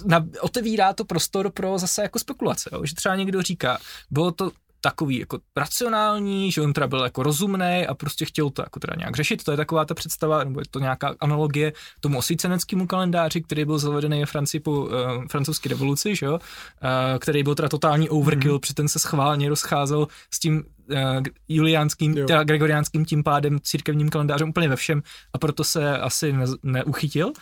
na, otevírá to prostor pro zase jako spekulace, jo? že třeba někdo říká, bylo to takový jako racionální, že on teda byl jako rozumný a prostě chtěl to jako teda nějak řešit. To je taková ta představa, nebo je to nějaká analogie tomu osvíceneckému kalendáři, který byl zavedený ve Francii po uh, francouzské revoluci, že jo? Uh, který byl teda totální overkill, mm. přitom se schválně rozcházel s tím uh, juliánským, jo. teda gregoriánským tím pádem církevním kalendářem úplně ve všem a proto se asi ne, neuchytil.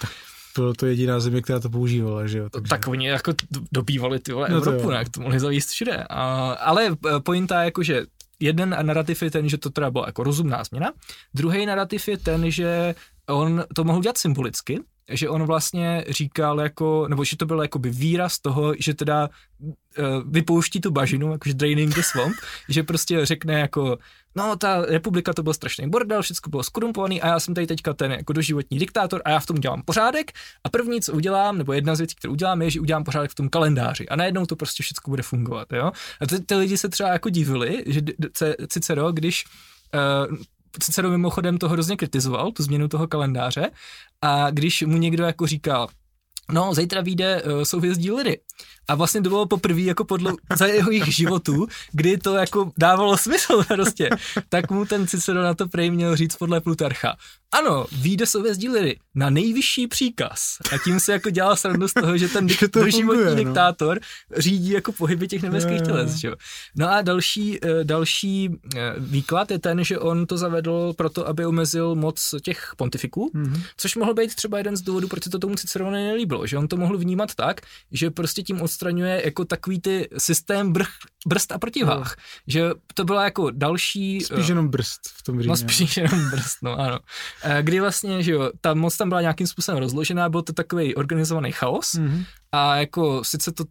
Bylo to jediná země, která to používala, že jo. Takže... Tak oni jako dobývali ty vole No to Evropu, jo. jak to mohli zavíst všude. A, ale eh, pointa je jako, že jeden narrativ je ten, že to teda byla jako rozumná změna, druhý narrativ je ten, že on to mohl dělat symbolicky, že on vlastně říkal jako, nebo že to byl jakoby výraz toho, že teda uh, vypouští tu bažinu, jakože draining the swamp, že prostě řekne jako, no ta republika to byl strašný bordel, všechno bylo skorumpovaný a já jsem tady teďka ten jako doživotní diktátor a já v tom dělám pořádek a první, co udělám, nebo jedna z věcí, kterou udělám, je, že udělám pořádek v tom kalendáři a najednou to prostě všechno bude fungovat, jo. A ty, ty lidi se třeba jako divili, že Cicero, když uh, Cicero mimochodem to hrozně kritizoval, tu změnu toho kalendáře a když mu někdo jako říkal, no zítra vyjde uh, souhvězdí Lidy. A vlastně to bylo poprvé jako podle, za jeho jejich životů, kdy to jako dávalo smysl prostě. Tak mu ten Cicero na to prej měl říct podle Plutarcha. Ano, vyjde souhvězdí Lidy na nejvyšší příkaz. A tím se jako dělal srandu z toho, že ten dik- Že to doživotní funguje, no. diktátor řídí jako pohyby těch nebeských těles. Že? No a další, eh, další eh, výklad je ten, že on to zavedl proto, aby omezil moc těch pontifiků, Mhm. což mohl být třeba jeden z důvodů, proč se to tomu Cicerovi nelíbilo, že on to mohl vnímat tak, že prostě tím odstraňuje jako takový ty systém brch, brzd a protivách. Že to byla jako další... Spíš eh, jenom brzd v tom Římě. No spíš jenom brzd, no ano. Eh, Kdy vlastně, že jo, ta moc tam byla nějakým způsobem rozložená, byl to takový organizovaný chaos Mhm. a jako sice to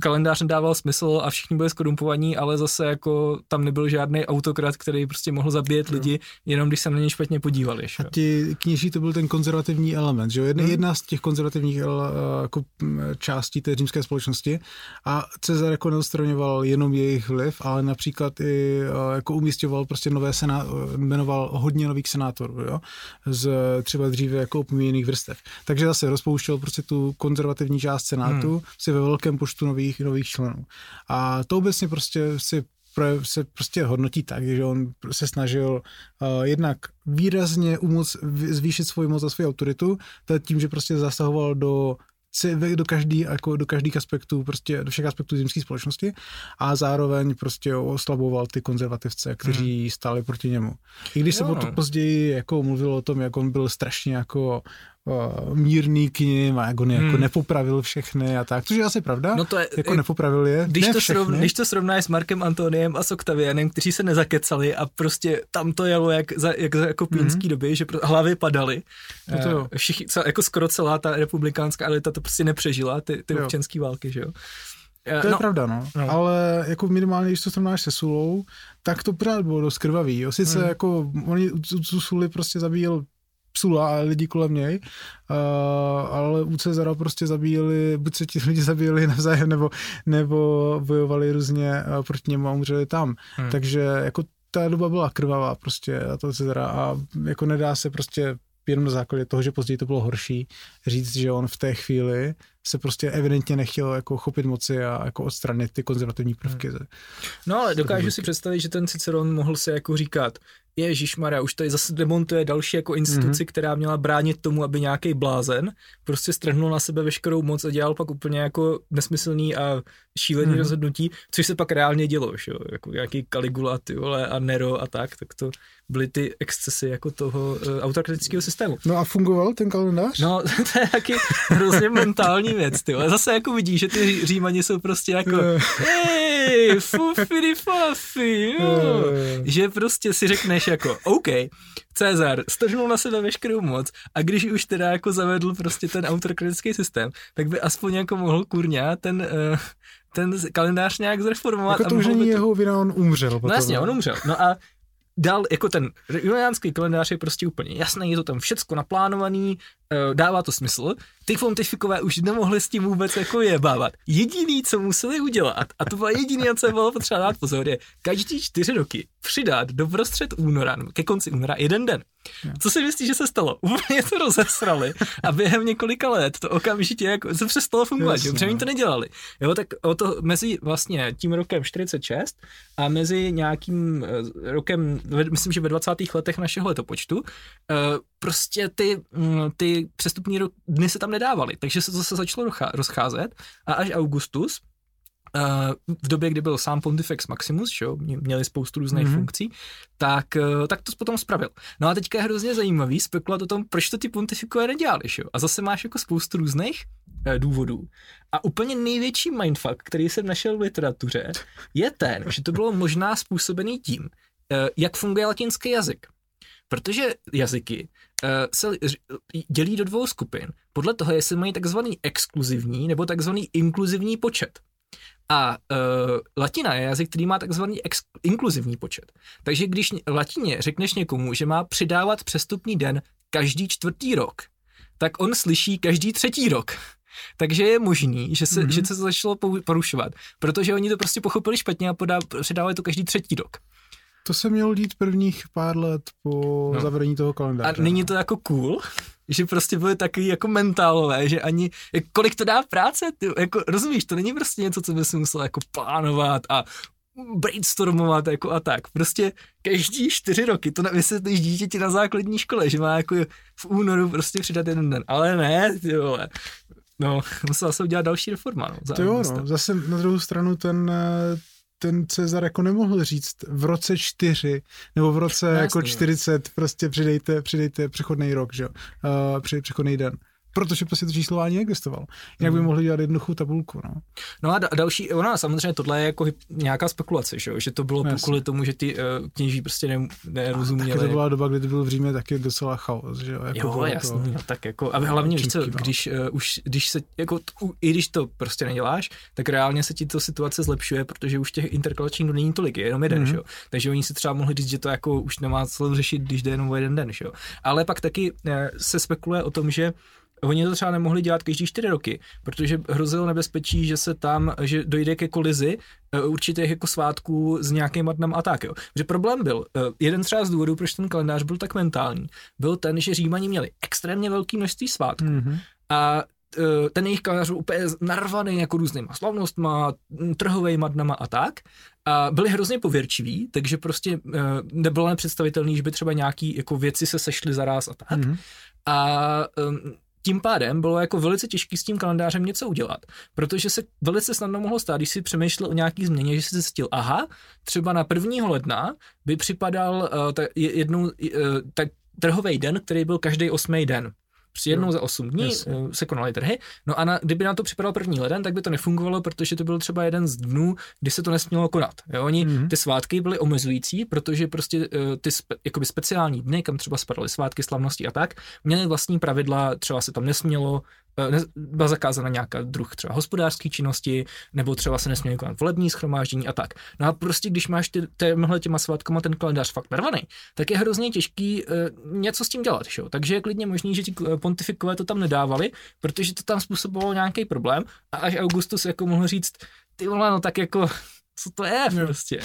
kalendář nedával smysl a všichni byli skorumpovaní, ale zase jako tam nebyl žádný autokrat, který prostě mohl zabíjet lidi, jenom když se na ně špatně podívali. Že? A ti kněží to byl ten konzervativní element, že jo? Jedna, Hmm. jedna z těch konzervativních ele- jako, částí té římské společnosti a Cezar jako neodstraňoval jenom jejich vliv, ale například i eh, jako umístěval prostě nové sená, jmenoval hodně nových senátorů, jo? Z třeba dříve jako opomíjených vrstev. Takže zase rozpouštěl prostě tu konzervativní část senátu hmm. si ve velkém počtu nových, nových členů. A to obecně prostě si se prostě hodnotí tak, že on se snažil uh, jednak výrazně umoc, zvýšit svoji moc a svoji autoritu, tím, že prostě zasahoval do do každý, jako do každých aspektů, prostě do všech aspektů zemské společnosti a zároveň prostě oslaboval ty konzervativce, kteří stáli proti němu. I když se Jo, no. potom později jako mluvilo o tom, jak on byl strašně jako mírný k ním a jako Hmm. nepopravil všechny a tak, což je asi pravda, No to je, jako nepopravil je, když, ne to všechny. srovn, když to srovnáš s Markem Antoniem a s Octavianem, kteří se nezakecali a prostě tam to jelo jak za, jak za jako pínský mm-hmm. doby, že pro, hlavy padaly. No to jo. Eh, Všichni, co, jako skoro celá ta republikánská elita to prostě nepřežila, ty, ty Jo. občanské války, že jo. Eh, To je no, pravda, no. no. Ale jako minimálně, když to srovnáš se Sulou, tak to pořád bylo dost krvavý. Jo. Sice Hmm. jako oni u, u Suly prostě zabíjel Sula a lidi kolem něj, uh, ale u Cezara prostě zabíjeli, buď se ti lidi zabíjeli navzájem, nebo, nebo bojovali různě uh, proti němu a umřeli tam. Hmm. Takže jako ta doba byla krvavá prostě a to Cezara a jako nedá se prostě jenom na základě toho, že později to bylo horší, říct, že on v té chvíli se prostě evidentně nechtěl jako chopit moci a jako odstranit ty konzervativní prvky. Hmm. No ale dokážu si představit, že ten Ciceron mohl se jako říkat, Ježíš Maria, už tady zase demontuje další jako instituci, mm-hmm. která měla bránit tomu, aby nějaký blázen prostě strhnul na sebe veškerou moc a dělal pak úplně jako nesmyslný a šílený mm-hmm. rozhodnutí, což se pak reálně dělo, že jo? jako nějaký Caligula ty vole, a Nero a tak, tak to byly ty excesy jako toho uh, autokratického systému. No a fungoval ten kalendář? No, to je taky hrozně mentální věc, ty. Zase jako vidíš, že ty Ří- římani jsou prostě jako hej, fufidi fafi, jo. Že prostě si řekneš jako, OK, Cezar strhnul na sebe veškerou moc a když už teda jako zavedl prostě ten autokratický systém, tak by aspoň jako mohl kurňa ten, uh, ten kalendář nějak zreformovat. Jako a to už by jeho vina, on umřel. Potom, No jasně, on umřel. No a dal, jako ten juliánský kalendář je prostě úplně jasný, je to tam všecko naplánovaný, eh, dává to smysl. Ty pontifikové už nemohli s tím vůbec jako jebávat. Jediný, co museli udělat, a to bylo jediný, co bylo potřeba dát pozor, je každý čtyři roky přidat do prostřed února, ke konci února, jeden den. Co si myslíš, že se stalo? Úplně to rozesrali a během několika let to okamžitě jako se přestalo fungovat, Jasně, že? protože oni no. to nedělali. Jo, tak o to mezi vlastně tím rokem 46 a mezi nějakým eh, rokem, myslím, že ve 20. letech našeho letopočtu, eh, prostě ty, mm, ty přestupní dny se tam nedávaly, takže se to zase začalo rozcházet a až Augustus v době, kdy byl sám Pontifex Maximus, že jo, měli spoustu různých mm-hmm. funkcí, tak, tak to potom spravil. No a teďka je hrozně zajímavý spekulovat o tom, proč to ty pontifikové nedělali, že jo. A zase máš jako spoustu různých eh, důvodů. A úplně největší mindfuck, který jsem našel v literatuře, je ten, že to bylo možná způsobený tím, eh, jak funguje latinský jazyk. Protože jazyky uh, se dělí do dvou skupin podle toho, jestli mají takzvaný exkluzivní nebo takzvaný inkluzivní počet. A uh, latina je jazyk, který má takzvaný ex- inkluzivní počet. Takže když latině řekneš někomu, že má přidávat přestupný den každý čtvrtý rok, tak on slyší každý třetí rok. Takže je možný, že se, mm-hmm. že se to začalo porušovat, protože oni to prostě pochopili špatně a podá, předávali to každý třetí rok. To se mělo dít prvních pár let po no. zavedení toho kalendáře. A není to jako cool? že prostě byly takový jako mentálové, že ani, kolik to dá práce, ty, jako rozumíš, to není prostě něco, co by si musel jako plánovat a brainstormovat jako a tak. Prostě každý čtyři roky to vysvětlíš dítěti na základní škole, že má jako v únoru prostě přidat jeden den. Ale ne, ty vole. No, musela se udělat další reforma. No, to jo, no. Zase na druhou stranu ten, ten Cezar jako nemohl říct v roce čtyři nebo v roce Jasný, jako 40 no. prostě přidejte, přidejte přechodný rok, že jo, uh, přechodný den protože prostě to číslování neexistovalo. Jinak by mhm. mohli dělat jednoduchou tabulku. No, no a da- další, ona samozřejmě tohle je jako nějaká spekulace, že, že to bylo Jasně. kvůli tomu, že ty uh, kněží prostě ne, nerozuměli. A to byla doba, kdy to byl v Římě taky docela chaos. Že? Jako jo, jasný, to, no, tak jako, a hlavně víš co, když, uh, už, když se, jako, t, i když to prostě neděláš, tak reálně se ti to situace zlepšuje, protože už těch interkalačních není tolik, je jenom jeden, mm-hmm. že jo. Takže oni si třeba mohli říct, že to jako už nemá celou řešit, když jde jenom o jeden den, že jo. Ale pak taky uh, se spekuluje o tom, že Oni to třeba nemohli dělat každý čtyři roky, protože hrozilo nebezpečí, že se tam, že dojde ke kolizi eh, určitých jako svátků s nějakým dnem a tak. Jo. Že problém byl, eh, jeden třeba z důvodů, proč ten kalendář byl tak mentální, byl ten, že Římani měli extrémně velké množství svátků mm-hmm. a eh, ten jejich kalendář byl úplně narvaný jako různýma slavnostma, trhovejma dnama a tak. A byli hrozně pověrčiví, takže prostě nebylo nepředstavitelné, že by třeba nějaký jako věci se sešly zaraz a tak. Mm-hmm. A um, tím pádem bylo jako velice těžké s tím kalendářem něco udělat, protože se velice snadno mohlo stát, když si přemýšlel o nějaký změně, že si zjistil, aha, třeba na 1. ledna by připadal uh, ta, jednou uh, tak trhový den, který byl každý osmý den. Prostě jednou no, za 8 dní jasně. Eh, se konaly trhy. No a na, kdyby na to připadal první leden, tak by to nefungovalo, protože to byl třeba jeden z dnů, kdy se to nesmělo konat. Jo? Oni, mm-hmm. ty svátky byly omezující, protože prostě uh, ty spe, jakoby speciální dny, kam třeba spadaly svátky, slavnosti a tak, měly vlastní pravidla, třeba se tam nesmělo byla zakázána nějaká druh třeba hospodářské činnosti, nebo třeba se nesměly konat volební schromáždění a tak. No a prostě, když máš ty, těmhle těma svátkama ten kalendář fakt narvaný, tak je hrozně těžký uh, něco s tím dělat. Šo? Takže je klidně možný, že ti eh, pontifikové to tam nedávali, protože to tam způsobovalo nějaký problém a až Augustus jako mohl říct, ty vole, no tak jako co to je jo. prostě.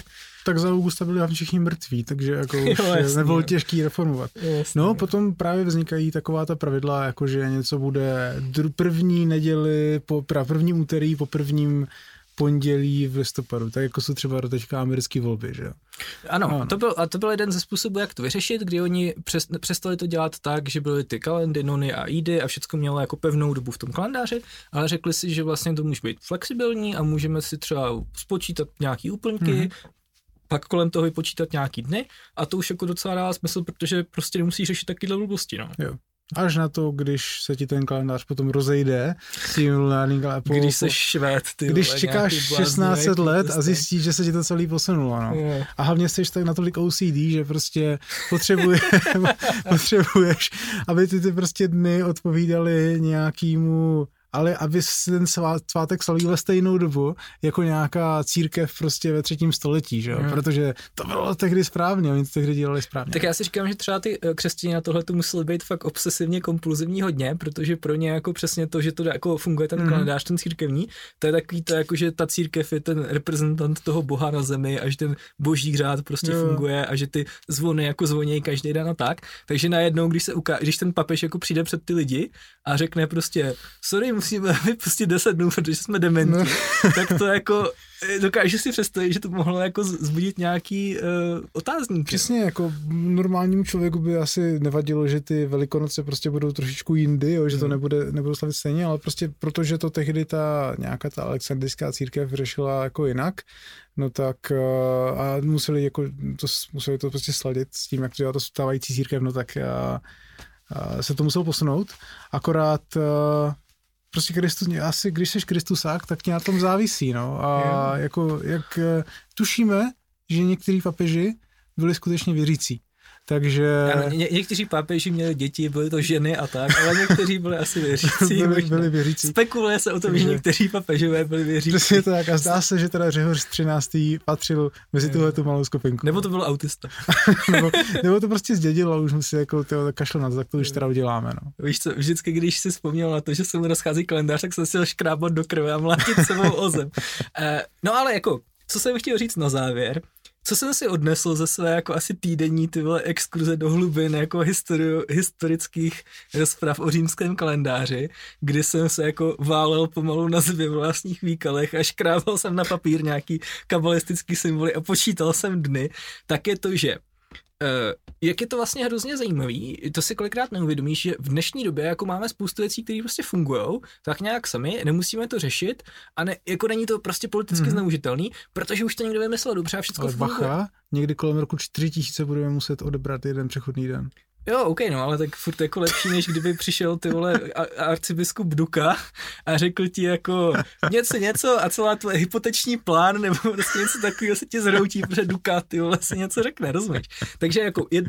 Tak za Augusta byli všichni mrtví, takže jako jo, jasný, nebylo jo. těžký reformovat. Jasný, no, jo. potom právě vznikají taková ta pravidla, jako že něco bude první neděli, po, první úterý po prvním pondělí v listopadu, tak jako jsou třeba do teďka americké volby, že Ano, ano. To byl, a to byl jeden ze způsobů, jak to vyřešit, kdy oni přes, přestali to dělat tak, že byly ty kalendy, nony a idy a všechno mělo jako pevnou dobu v tom kalendáři, ale řekli si, že vlastně to může být flexibilní a můžeme si třeba spočítat nějaký úplňky, mm-hmm pak kolem toho vypočítat nějaký dny a to už jako docela dává smysl, protože prostě nemusí řešit takovýhle blbosti, no. Jo. Až na to, když se ti ten kalendář potom rozejde s tím lunárním kalendářem. Když se šved, ty Když vole, čekáš 16 let a zjistíš, že se ti to celý posunulo. No. Yeah. A hlavně jsi tak natolik OCD, že prostě potřebuje, potřebuješ, aby ty, ty prostě dny odpovídaly nějakému ale aby ten svátek slavil ve stejnou dobu jako nějaká církev prostě ve třetím století, že jo? Hmm. Protože to bylo tehdy správně, oni to tehdy dělali správně. Tak já si říkám, že třeba ty eh, křesťané na tohle to museli být fakt obsesivně kompulzivní hodně, protože pro ně jako přesně to, že to jako funguje ten hmm. kalendář, ten církevní, to je takový to, jako že ta církev je ten reprezentant toho boha na zemi a že ten boží řád prostě jo. funguje a že ty zvony jako zvoní každý den a tak. Takže najednou, když se uká- když ten papež jako přijde před ty lidi a řekne prostě, sorry, musíme vypustit 10 dnů, protože jsme dementi, no. tak to jako eh, dokáže si představit, že to mohlo jako zbudit nějaký uh, otázník. Přesně, jako normálnímu člověku by asi nevadilo, že ty velikonoce prostě budou trošičku jindy, jo, že to hmm. nebude, nebudou slavit stejně, ale prostě protože to tehdy ta nějaká ta alexandrijská církev řešila jako jinak, no tak uh, a museli jako to, museli to prostě sladit s tím, jak to dělá to stávající církev, no tak uh, uh, se to muselo posunout. Akorát uh, prostě Kristus, asi když jsi Kristusák, tak tě na tom závisí, no. A jako, jak tušíme, že některý papeži byli skutečně věřící. Takže... Ano, ně- někteří papeži měli děti, byly to ženy a tak, ale někteří byli asi věřící. byli, byli věřící. Spekuluje se o tom, Takže... že někteří papežové byli věřící. Přesně tak a zdá se, že teda Řehoř 13. patřil mezi tuhle tu malou skupinku. Nebo to byl autista. nebo, nebo, to prostě zdědil a už mu si jako tyho kašlenat, tak to už teda uděláme. No. Víš co, vždycky, když si vzpomněl na to, že se mu rozchází kalendář, tak jsem si škrábat do krve a mlátit sebou o zem. Uh, no ale jako, co jsem chtěl říct na závěr, co jsem si odnesl ze své jako asi týdenní ty vole exkurze do hlubin jako histori- historických rozprav o římském kalendáři, kdy jsem se jako válel pomalu na zbě vlastních výkalech a škrábal jsem na papír nějaký kabalistický symboly a počítal jsem dny, tak je to, že Uh, jak je to vlastně hrozně zajímavý, to si kolikrát neuvědomíš, že v dnešní době jako máme spoustu věcí, které prostě fungují, tak nějak sami, nemusíme to řešit a ne, jako není to prostě politicky hmm. zneužitelný, protože už to někdo vymyslel dobře a všechno funguje. bacha, někdy kolem roku 4000 budeme muset odebrat jeden přechodný den. Jo, OK, no, ale tak furt jako lepší, než kdyby přišel ty vole arcibiskup Duka a řekl ti jako něco, něco a celá tvoje hypoteční plán nebo prostě něco takového se ti zhroutí, protože Duka ty vole si něco řekne, rozumíš? Takže jako jed,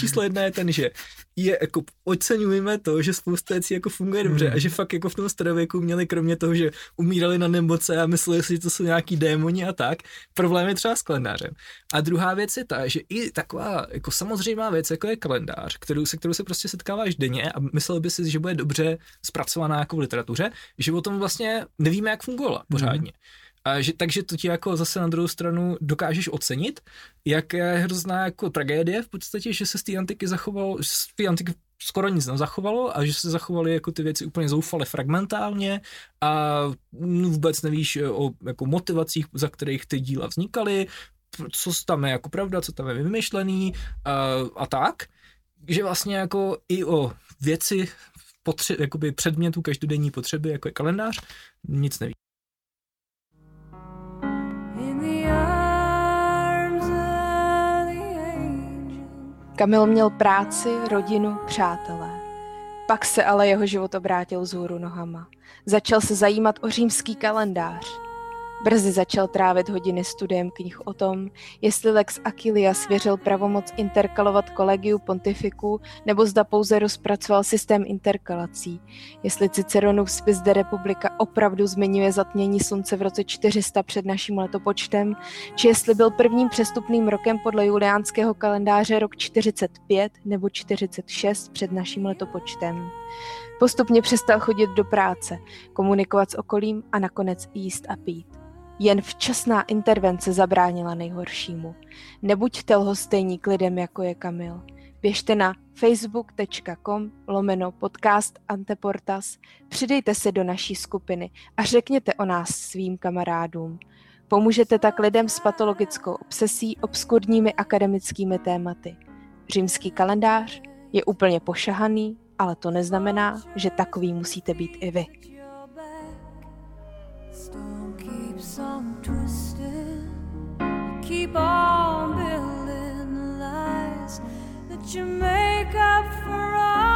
číslo jedna je ten, že je jako oceňujeme to, že spousta věcí jako funguje dobře hmm. a že fakt jako v tom starověku měli kromě toho, že umírali na nemoce a mysleli si, že to jsou nějaký démoni a tak, problémy třeba s kalendářem. A druhá věc je ta, že i taková jako samozřejmá věc, jako je kalendář, kterou, se kterou se prostě setkáváš denně a myslel by si, že bude dobře zpracovaná jako v literatuře, že o tom vlastně nevíme, jak fungovala pořádně. Mm. A že, takže to ti jako zase na druhou stranu dokážeš ocenit, jak je hrozná jako tragédie v podstatě, že se z té antiky zachovalo, z té antiky skoro nic nezachovalo a že se zachovaly jako ty věci úplně zoufale fragmentálně a vůbec nevíš o jako motivacích, za kterých ty díla vznikaly, co tam je jako pravda, co tam je vymyšlený a, a tak že vlastně jako i o věci potře- jakoby předmětu každodenní potřeby, jako je kalendář, nic neví. Kamil měl práci, rodinu, přátelé. Pak se ale jeho život obrátil vzhůru nohama. Začal se zajímat o římský kalendář. Brzy začal trávit hodiny studiem knih o tom, jestli Lex Aquilia svěřil pravomoc interkalovat kolegiu pontifiku nebo zda pouze rozpracoval systém interkalací, jestli Ciceronův spis de Republika opravdu zmiňuje zatmění slunce v roce 400 před naším letopočtem, či jestli byl prvním přestupným rokem podle juliánského kalendáře rok 45 nebo 46 před naším letopočtem. Postupně přestal chodit do práce, komunikovat s okolím a nakonec jíst a pít. Jen včasná intervence zabránila nejhoršímu. Nebuďte lhostejní k lidem, jako je Kamil. Běžte na facebook.com lomeno podcast Anteportas, přidejte se do naší skupiny a řekněte o nás svým kamarádům. Pomůžete tak lidem s patologickou obsesí obskurními akademickými tématy. Římský kalendář je úplně pošahaný, ale to neznamená, že takový musíte být i vy. keeps on twisting. Keep on building the lies that you make up for us.